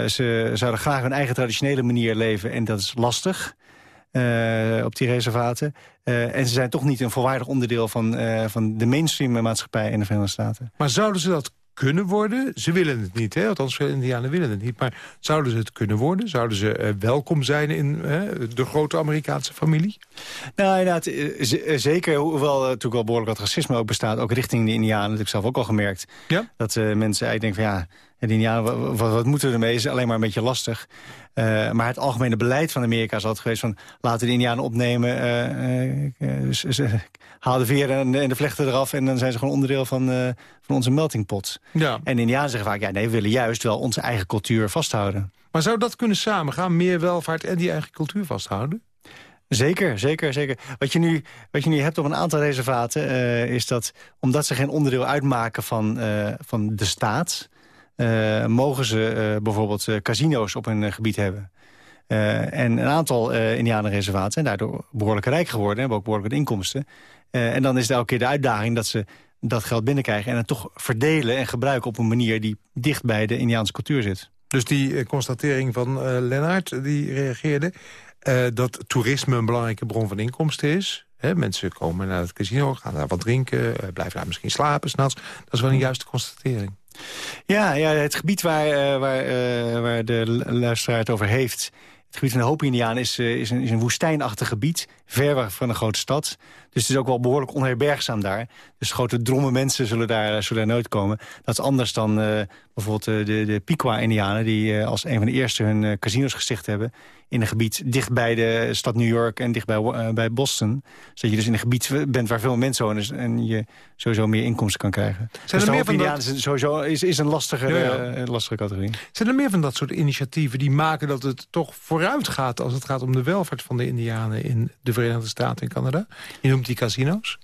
ze zouden graag hun eigen traditionele manier leven en dat is lastig. Uh, op die reservaten. Uh, en ze zijn toch niet een volwaardig onderdeel van, uh, van de mainstream maatschappij in de Verenigde Staten. Maar zouden ze dat kunnen worden? Ze willen het niet, hè? althans veel indianen willen het niet. Maar zouden ze het kunnen worden? Zouden ze welkom zijn in de grote Amerikaanse familie? Nou, inderdaad, zeker. Hoewel natuurlijk wel behoorlijk wat racisme ook bestaat. Ook richting de indianen, dat heb ik zelf ook al gemerkt. Ja? Dat mensen eigenlijk denken van ja... De indianen, wat, wat, moeten we ermee? Is alleen maar een beetje lastig. Uh, maar het algemene beleid van Amerika is altijd geweest van... laten de indianen opnemen, uh, uh, haal de veren en de vlechten eraf... en dan zijn ze gewoon onderdeel van, van onze meltingpot. Ja. En de indianen zeggen vaak, ja, nee, we willen juist wel onze eigen cultuur vasthouden. Maar zou dat kunnen samengaan, meer welvaart en die eigen cultuur vasthouden? Zeker, zeker, zeker. Wat je nu, wat je nu hebt op een aantal reservaten... is dat omdat ze geen onderdeel uitmaken van, van de staat... Uh, mogen ze uh, bijvoorbeeld uh, casino's op hun gebied hebben. en een aantal indianenreservaten zijn daardoor behoorlijk rijk geworden. Hebben ook behoorlijk inkomsten. en dan is het elke keer de uitdaging dat ze dat geld binnenkrijgen... en het toch verdelen en gebruiken op een manier die dicht bij de Indiaanse cultuur zit. Dus die constatering van Lennart, die reageerde... dat toerisme een belangrijke bron van inkomsten is... Mensen komen naar het casino, gaan daar wat drinken... blijven daar misschien slapen s'nachts. Dat is wel een juiste constatering. Ja, ja het gebied waar, uh, waar, uh, waar de luisteraar het over heeft... Het gebied van de Hopi-Indianen is, uh, is, een, is een woestijnachtig gebied, ver van een grote stad. Dus het is ook wel behoorlijk onherbergzaam daar. Dus grote drommen mensen zullen daar, zullen daar nooit komen. Dat is anders dan uh, bijvoorbeeld de, de Piqua-Indianen... die uh, als een van de eerste hun casinos gesticht hebben in een gebied dicht bij de stad New York en dicht bij, uh, bij Boston. Zodat je dus in een gebied bent waar veel mensen wonen en je sowieso meer inkomsten kan krijgen. Zijn dus er meer van dat... sowieso, is, is een lastige, ja, ja. Uh, lastige categorie. Zijn er meer van dat soort initiatieven die maken dat het toch voor vooruit gaat als het gaat om de welvaart van de Indianen in de Verenigde Staten en Canada? Je noemt die casino's.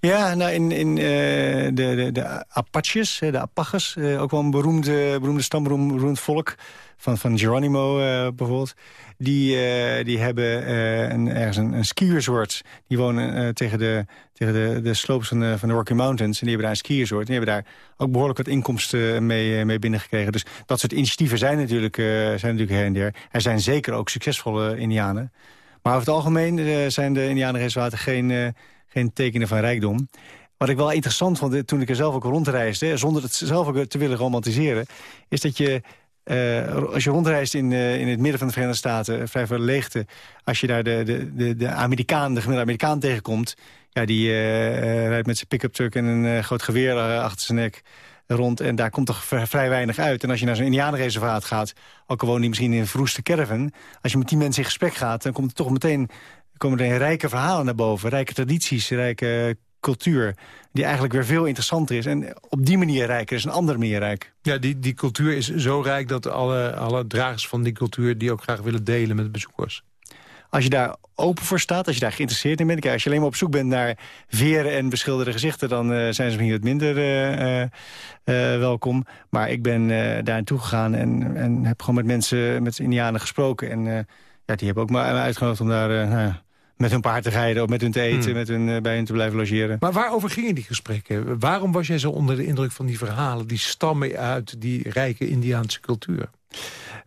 Ja, nou in, in uh, de, de, de Apaches, de Apaches, uh, ook wel een beroemde, beroemde stam, beroemd volk van, van Geronimo uh, bijvoorbeeld. Die, die hebben uh, een, ergens een, een. Die wonen tegen, de, tegen de, de slopes van de, van de Rocky Mountains. En die hebben daar een skiersort. En die hebben daar ook behoorlijk wat inkomsten mee, mee binnengekregen. Dus dat soort initiatieven zijn natuurlijk, zijn natuurlijk her en der. Er zijn zeker ook succesvolle indianen. Maar over het algemeen zijn de indianenreservaten geen, geen tekenen van rijkdom. Wat ik wel interessant vond toen ik er zelf ook rondreisde... zonder het zelf ook te willen romantiseren... is dat je als je rondreist in, in het midden van de Verenigde Staten, eh, vrij veel leegte... als je daar de, de, de, de Amerikaan, de gemiddelde Amerikaan tegenkomt... ja, die rijdt met zijn pick-up truck en een groot geweer achter zijn nek rond... en daar komt toch vrij weinig uit. En als je naar zo'n indianenreservaat gaat, ook al woont die misschien in een caravan... als je met die mensen in gesprek gaat, dan komt er toch meteen komen er rijke verhalen naar boven. Rijke tradities, rijke cultuur die eigenlijk weer veel interessanter is. En op die manier rijker is, een andere manier rijk. Ja, die, die cultuur is zo rijk dat alle, alle dragers van die cultuur... die ook graag willen delen met bezoekers. Als je daar open voor staat, als je daar geïnteresseerd in bent... Kijk, als je alleen maar op zoek bent naar veren en beschilderde gezichten... dan uh, zijn ze misschien wat minder uh, uh, welkom. Maar ik ben daar naartoe gegaan en, en heb gewoon met mensen, met indianen gesproken. En ja, die hebben ook me uitgenodigd om daar... Nou met hun paard te rijden of met hun te eten, hmm. met hun, bij hun te blijven logeren. Maar waarover gingen die gesprekken? Waarom was jij zo onder de indruk van die verhalen... die stammen uit die rijke Indiaanse cultuur?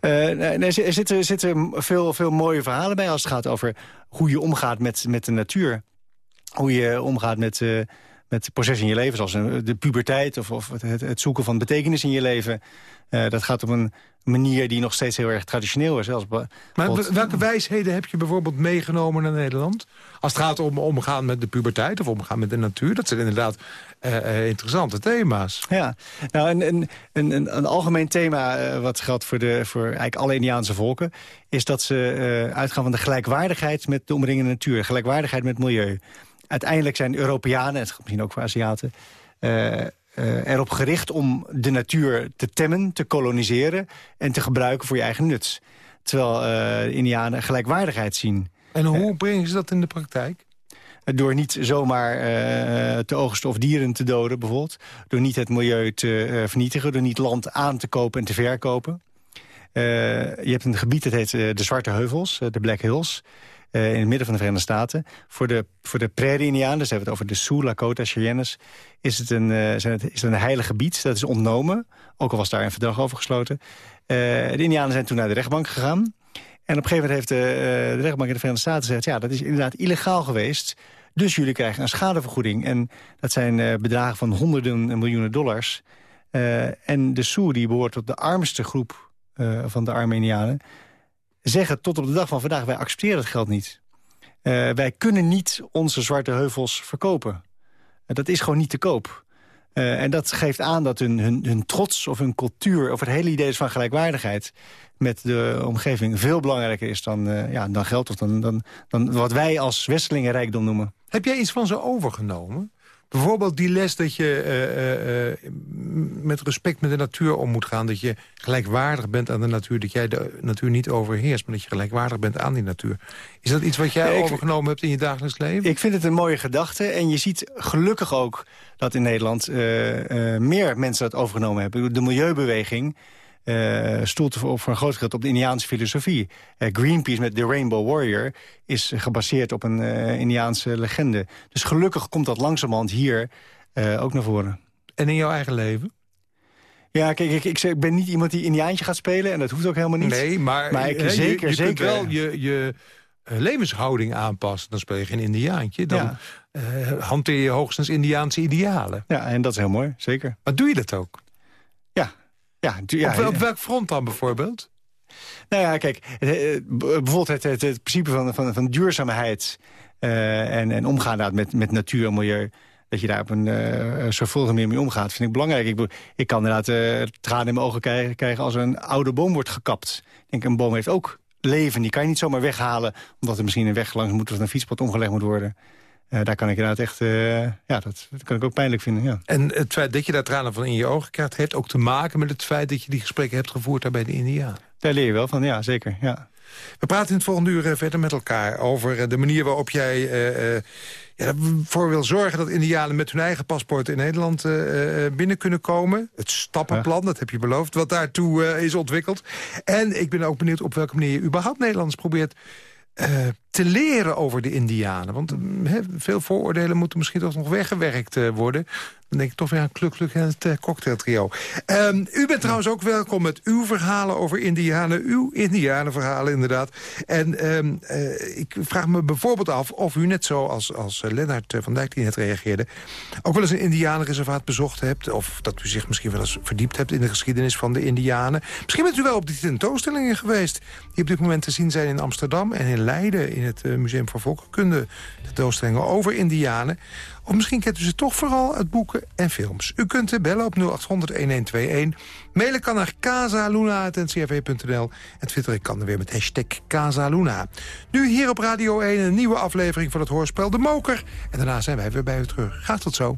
Uh, er zitten, veel, veel mooie verhalen bij als het gaat over hoe je omgaat met, met de natuur. Hoe je omgaat met, uh, met processen in je leven, zoals de puberteit... of, of het, het zoeken van betekenis in je leven. Uh, dat gaat op een manier die nog steeds heel erg traditioneel is. Als maar welke wijsheden heb je bijvoorbeeld meegenomen naar Nederland? Als het gaat om omgaan met de puberteit of omgaan met de natuur. Dat zijn inderdaad uh, interessante thema's. Ja, nou een, een, een, een algemeen thema uh, wat geldt voor, de, voor eigenlijk alle Indiaanse volken... is dat ze uitgaan van de gelijkwaardigheid met de omringende natuur. Gelijkwaardigheid met het milieu. Uiteindelijk zijn Europeanen, het misschien ook voor Aziaten uh, erop gericht om de natuur te temmen, te koloniseren... en te gebruiken voor je eigen nut. Terwijl uh, Indianen gelijkwaardigheid zien. En hoe brengen ze dat in de praktijk? Door niet zomaar uh, te oogsten of dieren te doden bijvoorbeeld. Door niet het milieu te uh, vernietigen. Door niet land aan te kopen en te verkopen. Uh, je hebt een gebied dat heet de Zwarte Heuvels, de Black Hills. Uh, in het midden van de Verenigde Staten. Voor de, voor de prairie-Indianen, dus hebben we het over de Sioux, Lakota, Cheyennes... Is het, een, zijn het, is het een heilig gebied, dat is ontnomen. Ook al was daar een verdrag over gesloten. Uh, de Indianen zijn toen naar de rechtbank gegaan. En op een gegeven moment heeft de, de rechtbank in de Verenigde Staten gezegd... ja, dat is inderdaad illegaal geweest... Dus jullie krijgen een schadevergoeding. En dat zijn bedragen van honderden miljoenen dollars. En de Sioux, die behoort tot de armste groep van de Armenianen zeggen tot op de dag van vandaag... wij accepteren het geld niet. Uh, wij kunnen niet onze zwarte heuvels verkopen. Uh, dat is gewoon niet te koop. Uh, en dat geeft aan dat hun, hun, hun, trots of hun cultuur... of het hele idee van gelijkwaardigheid met de omgeving... veel belangrijker is dan, ja, dan geld of dan, dan, dan wat wij als rijkdom noemen. Heb jij iets van ze overgenomen? Bijvoorbeeld die les dat je uh, uh, met respect met de natuur om moet gaan. Dat je gelijkwaardig bent aan de natuur. Dat jij de natuur niet overheerst, maar dat je gelijkwaardig bent aan die natuur. Is dat iets wat jij overgenomen hebt in je dagelijks leven? Ik vind het een mooie gedachte. En je ziet gelukkig ook dat in Nederland meer mensen dat overgenomen hebben. De milieubeweging uh, stoelt voor, voor een groot gedeelte op de Indiaanse filosofie. Uh, Greenpeace met The Rainbow Warrior is gebaseerd op een uh, Indiaanse legende. Dus gelukkig komt dat langzamerhand hier ook naar voren. En in jouw eigen leven? Ja, kijk, ik, ik, ik, ben niet iemand die Indiaantje gaat spelen... en dat hoeft ook helemaal niet. Nee, maar, maar ik, zeker, je, je zeker... wel je, je levenshouding aanpassen. Dan speel je geen Indiaantje. Dan ja. hanteer je hoogstens Indiaanse idealen. Ja, en dat is heel mooi, zeker. Maar doe je dat ook? Ja, ja, op, welk front dan bijvoorbeeld? Nou ja, kijk, eh, bijvoorbeeld het, het, het principe van, van, van duurzaamheid... Uh, en, en omgaan met, met natuur en milieu... dat je daar op een uh, zorgvuldige manier mee omgaat, vind ik belangrijk. Ik, ik kan inderdaad uh, tranen in mijn ogen krijgen, krijgen als een oude boom wordt gekapt. Ik denk, een boom heeft ook leven. Die kan je niet zomaar weghalen... omdat er misschien een weg langs moet of een fietspad omgelegd moet worden. Uh, daar kan ik inderdaad echt, uh, ja, dat, dat, kan ik ook pijnlijk vinden. Ja. En het feit dat je daar tranen van in je ogen krijgt... heeft ook te maken met het feit dat je die gesprekken hebt gevoerd daar bij de Indianen. Daar leer je wel van, ja, zeker. Ja. We praten in het volgende uur verder met elkaar over de manier waarop jij... ja, ervoor wil zorgen dat indianen met hun eigen paspoort in Nederland binnen kunnen komen. Het stappenplan, dat heb je beloofd, wat daartoe is ontwikkeld. En ik ben ook benieuwd op welke manier je überhaupt Nederlands probeert uh, te leren over de Indianen. Want he, veel vooroordelen moeten misschien toch nog weggewerkt uh, worden. Dan denk ik toch weer aan Kluk Kluk en het uh, cocktailtrio. Um, u bent trouwens ook welkom met uw verhalen over Indianen. Uw Indianenverhalen inderdaad. En um, uh, ik vraag me bijvoorbeeld af of u net zo als, als Lennart van Dijk die net reageerde... ook wel eens een Indianenreservaat bezocht hebt. Of dat u zich misschien wel eens verdiept hebt in de geschiedenis van de Indianen. Misschien bent u wel op die tentoonstellingen geweest... die op dit moment te zien zijn in Amsterdam en in Leiden... in het Museum voor Volkenkunde. Tentoonstellingen over Indianen. Of misschien kent u ze toch vooral uit boeken en films. U kunt bellen op 0800-1121. Mailen kan naar casaluna.ncrv.nl. En twitteren kan er weer met hashtag Casaluna. Nu hier op Radio 1 een nieuwe aflevering van het hoorspel De Moker. En daarna zijn wij weer bij u terug. Graag tot zo.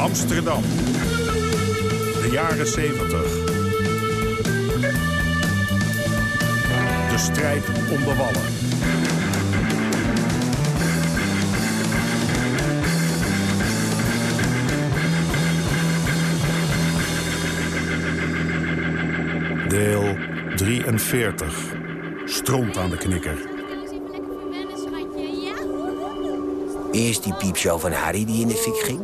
Amsterdam. De jaren 70. De strijd om de wallen. Deel 43. Stront aan de knikker. Eerst die piepshow van Harry die in de fik ging.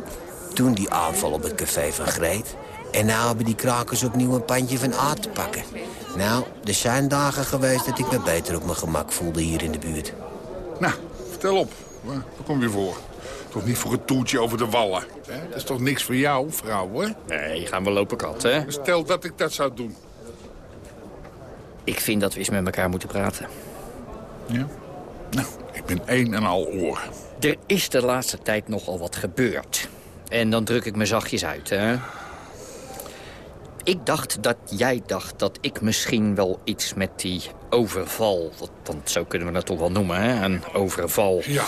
Toen die aanval op het café van Greet. En nou hebben die krakers opnieuw een pandje van A te pakken. Nou, er zijn dagen geweest dat ik me beter op mijn gemak voelde hier in de buurt. Nou, vertel op. Waar kom je voor? Toch niet voor een toertje over de wallen? Hè? Dat is toch niks voor jou, vrouw, hè? Nee, gaan we lopen kat, hè? Stel dat ik dat zou doen. Ik vind dat we eens met elkaar moeten praten. Ja? Nou, ik ben één en al oor. Er is de laatste tijd nogal wat gebeurd. En dan druk ik me zachtjes uit, hè. Ik dacht dat jij dacht dat ik misschien wel iets met die overval... want zo kunnen we dat toch wel noemen, hè, een overval. Ja.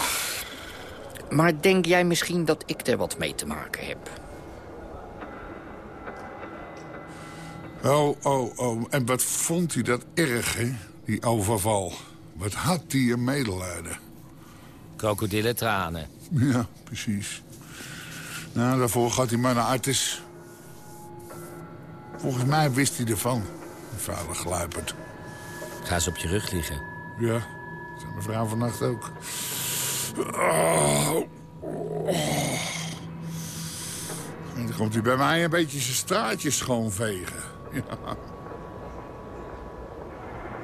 Maar denk jij misschien dat ik er wat mee te maken heb? Oh, oh, oh. En wat vond hij dat erg, hè, die overval? Wat had hij een medelijden? Krokodillentranen. Ja, precies. Nou, daarvoor gaat hij maar naar Artis. Volgens mij wist hij ervan. Vuile gluiperd. Ga eens op je rug liggen. Ja, dat zei mijn vrouw vannacht ook. Oh. Oh. En dan komt hij bij mij een beetje zijn straatjes schoonvegen. Ja.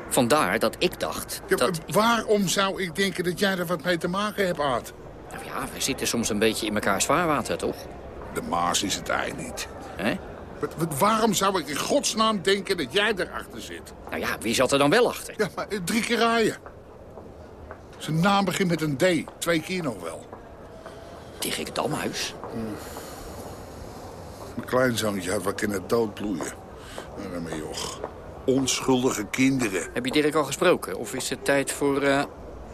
Vandaar dat ik dacht Ja, dat... Waarom zou ik denken dat jij er wat mee te maken hebt, Aad? Nou ja, we zitten soms een beetje in elkaar zwaarwater, toch? De Maas is het ei niet. Hè? Waarom zou ik in godsnaam denken dat jij erachter zit? Nou ja, wie zat er dan wel achter? Ja, maar eh, drie keer raaien. Zijn naam begint met een D. Twee keer nog wel. Dirk Damhuis? Mijn kleinzoontje had wat kunnen doodbloeien. Arme joch. Onschuldige kinderen. Heb je Dirk al gesproken? Of is het tijd voor eh,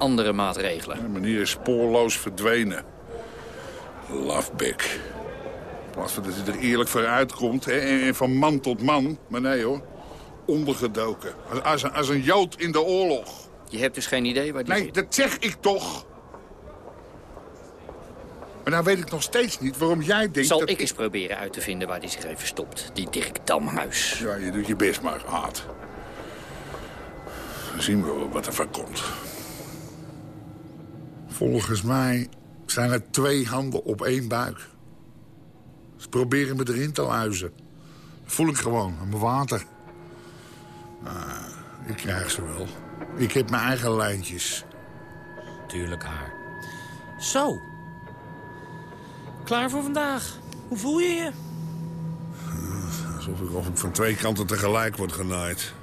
andere maatregelen? De meneer is spoorloos verdwenen. Lafbek. Plaats van dat hij er eerlijk voor uitkomt. Hè, en van man tot man. Maar nee hoor. Ondergedoken. Als, als, een, als een jood in de oorlog. Je hebt dus geen idee waar die Nee, zit? dat zeg ik toch. Maar nou weet ik nog steeds niet waarom jij denkt Zal dat... ik eens proberen uit te vinden waar hij zich heeft verstopt? Die Dirk Damhuis. Ja, je doet je best maar, Aad. Dan zien we wel wat er van komt. Volgens mij zijn er twee handen op één buik. Ze proberen me erin te luizen. Dat voel ik gewoon, aan mijn water. Ah, ik krijg ze wel. Ik heb mijn eigen lijntjes. Tuurlijk haar. Zo. Klaar voor vandaag. Hoe voel je je? Alsof ik, of ik van twee kanten tegelijk word genaaid.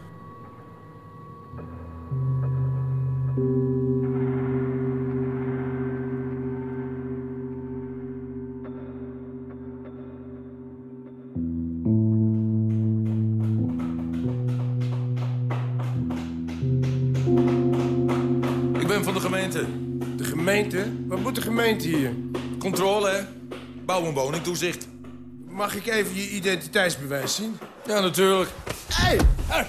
Hier? Controle, hè? Bouw- en woningtoezicht. Mag ik even je identiteitsbewijs zien? Ja, natuurlijk. Hé! Hey,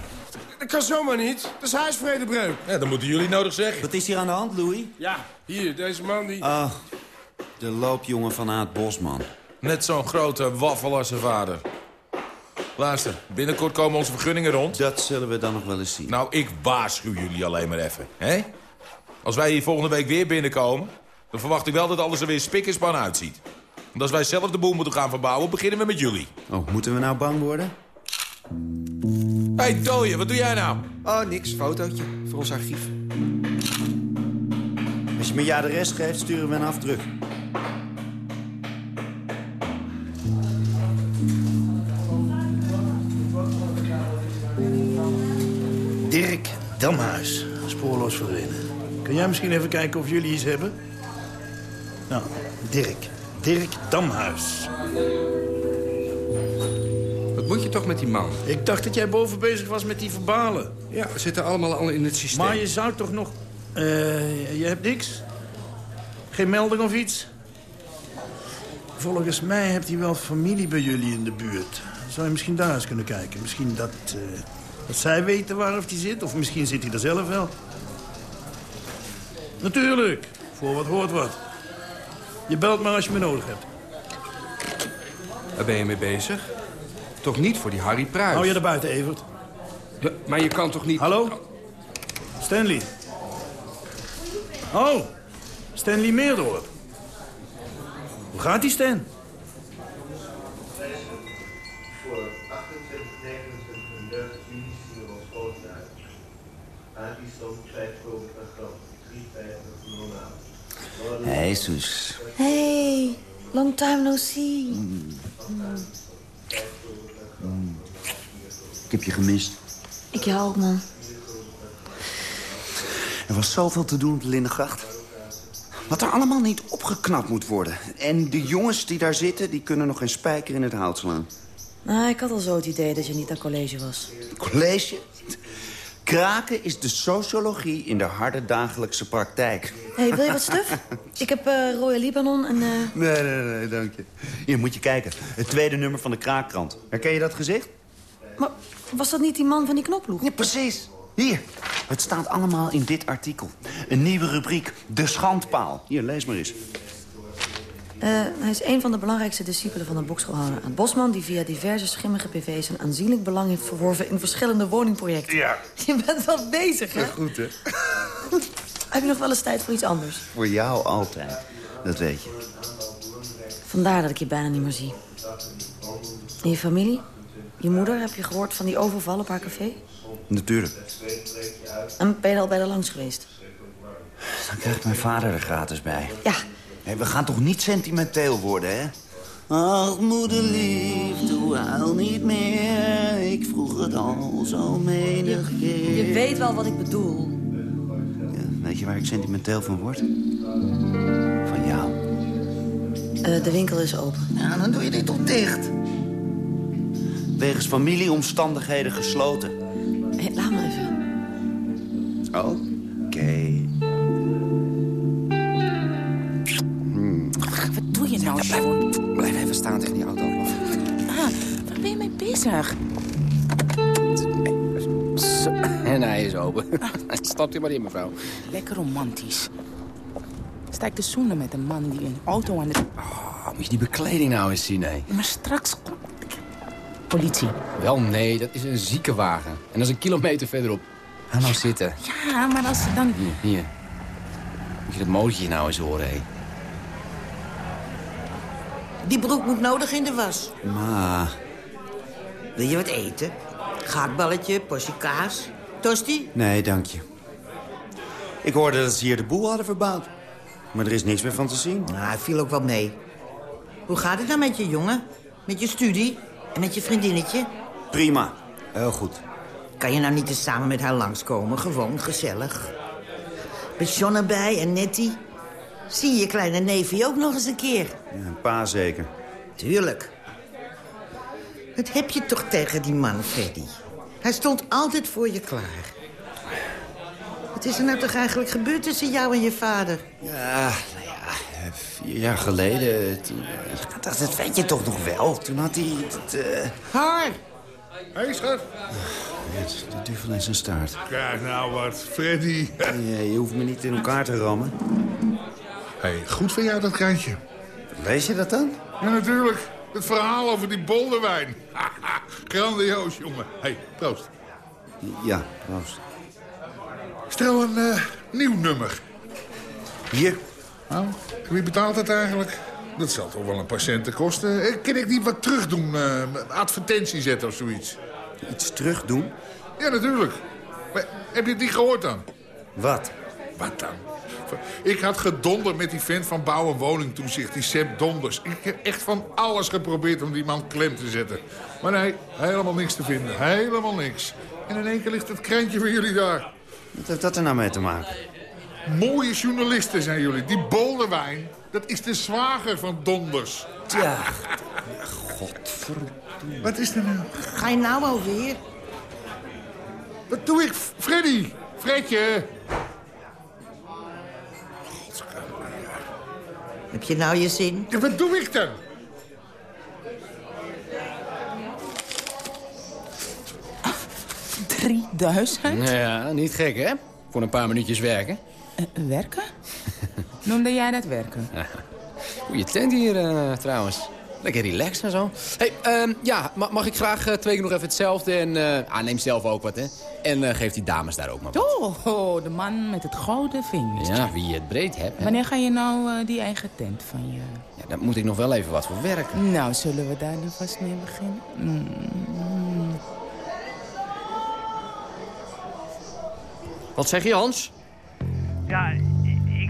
dat kan zomaar niet. Dat is huisvredebreuk. Ja, dat moeten jullie nodig zeggen. Wat is hier aan de hand, Louis? Ja, hier, deze man die... Ah, de loopjongen van Aad Bosman. Net zo'n grote waffel als zijn vader. Luister, binnenkort komen onze vergunningen rond. Dat zullen we dan nog wel eens zien. Nou, ik waarschuw jullie alleen maar even, hè? Als wij hier volgende week weer binnenkomen... dan verwacht ik wel dat alles er weer spik en span uitziet. Want als wij zelf de boel moeten gaan verbouwen, beginnen we met jullie. Oh, moeten we nou bang worden? Hé, hey, Dooie, wat doe jij nou? Oh, niks. Fotootje. Voor ons archief. Als je me ja de rest geeft, sturen we een afdruk. Dirk Damhuis, spoorloos verdwenen. Kun jij misschien even kijken of jullie iets hebben? Nou, Dirk. Dirk Damhuis. Wat moet je toch met die man? Ik dacht dat jij boven bezig was met die verbalen. Ja, we zitten allemaal al in het systeem. Maar je zou toch nog... eh, je hebt niks? Geen melding of iets? Volgens mij hebt hij wel familie bij jullie in de buurt. Zou je misschien daar eens kunnen kijken? Misschien dat, eh, dat zij weten waar of hij zit. Of misschien zit hij er zelf wel. Natuurlijk. Voor wat hoort wat. Je belt maar als je me nodig hebt. Waar ben je mee bezig? Toch niet voor die Harry Pruis? Hou je er buiten, Evert. Ja, maar je kan toch niet... Hallo? Stanley. Oh, Stanley Meerdorp. Hoe gaat die, Stan? Voor 28, 29 en 30 juni zien we ons 5 gulden per gram, 3,50 voor normaal. Hey, Soes. Hey, long time no see. Ik heb je gemist. Ik jou ook, man. Er was zoveel te doen op de Lindengracht. Wat er allemaal niet opgeknapt moet worden. En de jongens die daar zitten, die kunnen nog geen spijker in het hout slaan. Nou, ik had al zo het idee dat je niet naar college was. College? Kraken is de sociologie in de harde dagelijkse praktijk. hey, wil je wat <laughs> stuf? ik heb eh Royal Libanon en... eh, Nee, nee, nee, dank je. Hier, moet je kijken. Het tweede nummer van de Kraakkrant. Herken je dat gezicht? Maar was dat niet die man van die knoploeg? Ja, precies. Hier, het staat allemaal in dit artikel. Een nieuwe rubriek, De Schandpaal. Hier, lees maar eens. Eh, hij is een van de belangrijkste discipelen van de bokschoolhouder aan Bosman... die via diverse schimmige PV's een aanzienlijk belang heeft verworven... in verschillende woningprojecten. Ja. Je bent wel bezig, hè? Goed, hè? <laughs> Heb je nog wel eens tijd voor iets anders? Voor jou altijd. Dat weet je. Vandaar dat ik je bijna niet meer zie. En je familie? Je moeder, heb je gehoord van die overval op haar café? Natuurlijk. En ben je er al bij de langs geweest? Dan krijgt mijn vader er gratis bij. Ja. Hé, we gaan toch niet sentimenteel worden, hè? Ach, moederlief, doe huil niet meer. Ik vroeg het al zo menig keer. Je weet wel wat ik bedoel. Ja, weet je waar ik sentimenteel van word? Van jou. Eh, de winkel is open. Ja, dan doe je dit toch dicht. Wegens familieomstandigheden gesloten. Hey, laat me even. Oké. Nou? Blijf even staan tegen die auto. Ah, waar ben je mee bezig? En hij is open. <laughs> Stapt u maar in, mevrouw. Lekker romantisch. Sta ik te zoenen met een man die een auto aan de... Oh, moet je die bekleding nou eens zien, hè? Maar straks... Politie. Wel, nee, dat is een ziekenwagen. En dat is een kilometer verderop. Ga nou zitten. Ja, maar als ze dan... Hier, hier. Moet je dat motortje nou eens horen, hé? Die broek moet nodig in de was. Ma, Wil je wat eten? Gaakballetje, portie kaas, tosti? nee, dank je. Ik hoorde dat ze hier de boel hadden verbouwd. Maar er is niks meer van te zien. Nou, hij viel ook wel mee. Hoe gaat het nou met je jongen? Met je studie? En met je vriendinnetje? Prima. Heel goed. Kan je nou niet eens samen met haar langskomen? Gewoon gezellig. Met John erbij en Nettie. Zie je kleine neefje ook nog eens een keer? Ja, een paar zeker. Tuurlijk. Wat heb je toch tegen die man, Freddy? Hij stond altijd voor je klaar. Wat is er nou toch eigenlijk gebeurd tussen jou en je vader? Ja, nou ja, vier jaar geleden... Toen, eh, dat, dat weet je toch nog wel. Toen had hij... Het, eh, Haar! Hé, hey, schat. het, de duvel in zijn staart. Kijk nou wat, Freddy. Je, je hoeft me niet in elkaar te rammen. Hé, hey, goed van jou dat krantje. Lees je dat dan? Ja, natuurlijk. Het verhaal over die bolderwijn. <laughs> Grandioos, jongen. Hé, hey, proost. Ja, proost. Stel een uh, nieuw nummer. Hier. Nou, wie betaalt het eigenlijk? Dat zal toch wel een paar centen kosten. Eh, kan ik niet wat terug doen? Uh, advertentie zetten of zoiets? Iets terug doen? Ja, natuurlijk. Maar heb je het niet gehoord dan? Wat? Wat dan? Ik had gedonder met die vent van Bouw en Woning toezicht, die Sepp Donders. Ik heb echt van alles geprobeerd om die man klem te zetten. Maar nee, helemaal niks te vinden. Helemaal niks. En in één keer ligt het krantje van jullie daar. Wat heeft dat er nou mee te maken? Mooie journalisten zijn jullie. Die Boldewijn, dat is de zwager van Donders. Ja. Godverdomme. Wat is er nou? Ga je nou alweer? Wat doe ik? Freddy! Fredje! Heb je nou je zin? Ja, wat doe ik dan? Drieduizend? Ja, niet gek, hè? Voor een paar minuutjes werken. Uh, werken? <laughs> Noemde jij dat werken? Goeie tent hier, uh, trouwens. Lekker relaxed en zo. hey, um, ja, mag, mag, ik graag uh, twee keer nog even hetzelfde? En uh, ah, neem zelf ook wat, hè? En uh, geef die dames daar ook maar wat. Oh, de man met het gouden vingertje. Ja, wie het breed hebt. Hè? Wanneer ga je nou die eigen tent van je... Ja, daar moet ik nog wel even wat voor werken. Nou, zullen we daar nu vast mee beginnen? Mm. Wat zeg je, Hans? Ja,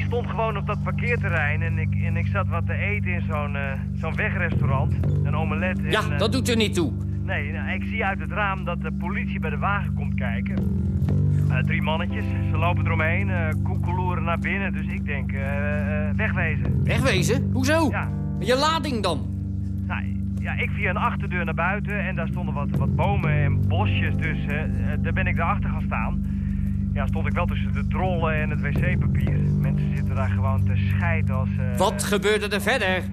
stond gewoon op dat parkeerterrein en ik, en ik zat wat te eten in zo'n uh, zo'n wegrestaurant. Een omelet. En, ja, dat doet er niet toe. Nee, nou, ik zie uit het raam dat de politie bij de wagen komt kijken. Uh, drie mannetjes, ze lopen eromheen, uh, koekeloeren naar binnen. Dus ik denk, wegwezen. Wegwezen? Hoezo? Ja. Je lading dan? Nou, ja, ik via een achterdeur naar buiten en daar stonden wat, wat bomen en bosjes. Dus daar ben ik daarachter gaan staan ja, stond ik wel tussen de trollen en het wc-papier. Mensen zitten daar gewoon te scheiden als... Uh... Wat gebeurde er verder?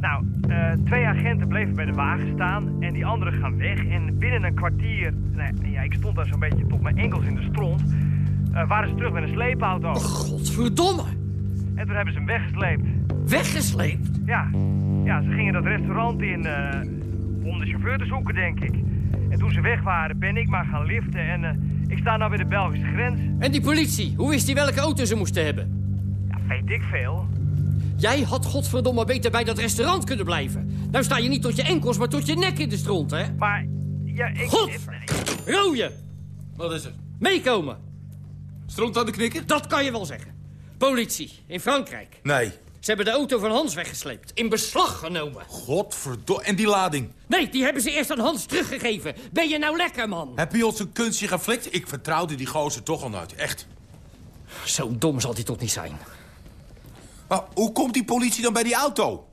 Nou, uh, twee agenten bleven bij de wagen staan en die anderen gaan weg. En binnen een kwartier, nou ja, ik stond daar zo'n beetje tot mijn enkels in de stront... Uh, waren ze terug met een sleepauto. Oh, godverdomme! En toen hebben ze hem weggesleept. Weggesleept? Ja, ja ze gingen dat restaurant in om de chauffeur te zoeken, denk ik. En toen ze weg waren, ben ik maar gaan liften en... Ik sta nou bij de Belgische grens. En die politie, hoe wist die welke auto ze moesten hebben? Ja, weet ik veel. Jij had godverdomme beter bij dat restaurant kunnen blijven. Nou sta je niet tot je enkels, maar tot je nek in de stront, hè? Maar, ja, ik... God! Rooie! Wat is er? Meekomen! Stront aan de knikker? Dat kan je wel zeggen. Politie, in Frankrijk. Nee. Ze hebben de auto van Hans weggesleept. In beslag genomen. Godverdomme. En die lading? Nee, die hebben ze eerst aan Hans teruggegeven. Ben je nou lekker, man? Heb je ons een kunstje geflikt? Ik vertrouwde die gozer toch al nooit. Echt. Zo dom zal hij toch niet zijn. Maar hoe komt die politie dan bij die auto?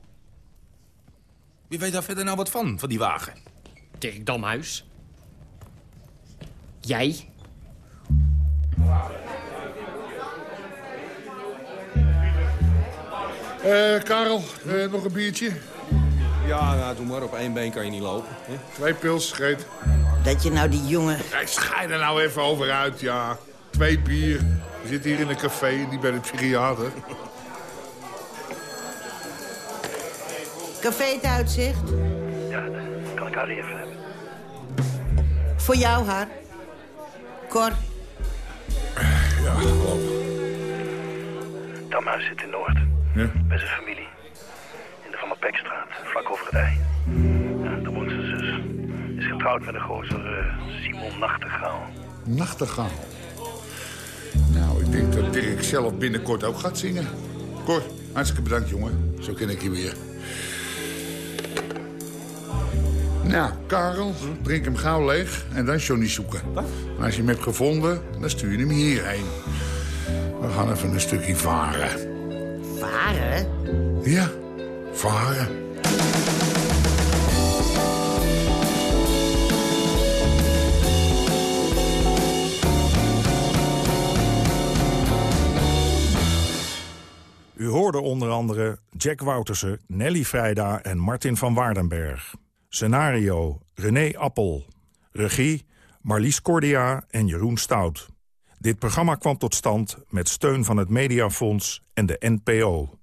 Wie weet daar verder nou wat van, van die wagen? Dirk Damhuis. Jij Uh, Karel, uh, nog een biertje? Ja, nou, doe maar. Op één been kan je niet lopen. Hè? Twee pils, scheet. Dat je nou die jongen... Ja, schij er nou even over uit, ja. Twee bier. We zitten hier in een café en niet bij de psychiater. Café het uitzicht? Ja, kan ik haar even hebben. Voor jou, haar. Cor. Ja, klopt. Damhuis zit in Noord. Ja? Bij zijn familie. In de Van der Pekstraat, vlak over het ei. Ja, daar woont zijn zus. Is getrouwd met een gozer uh, Simon Nachtegaal. Nachtegaal? Nou, ik denk dat Dirk zelf binnenkort ook gaat zingen. Cor, hartstikke bedankt, jongen. Zo ken ik je weer. Nou, Karel, drink hem gauw leeg en dan Johnny zoeken. En als je hem hebt gevonden, dan stuur je hem hierheen. We gaan even een stukje varen. Varen? Ja, varen. U hoorde onder andere Jack Woutersen, Nelly Vrijda en Martin van Waardenberg. Scenario René Appel. Regie Marlies Cordia en Jeroen Stout. Dit programma kwam tot stand met steun van het Mediafonds en de NPO.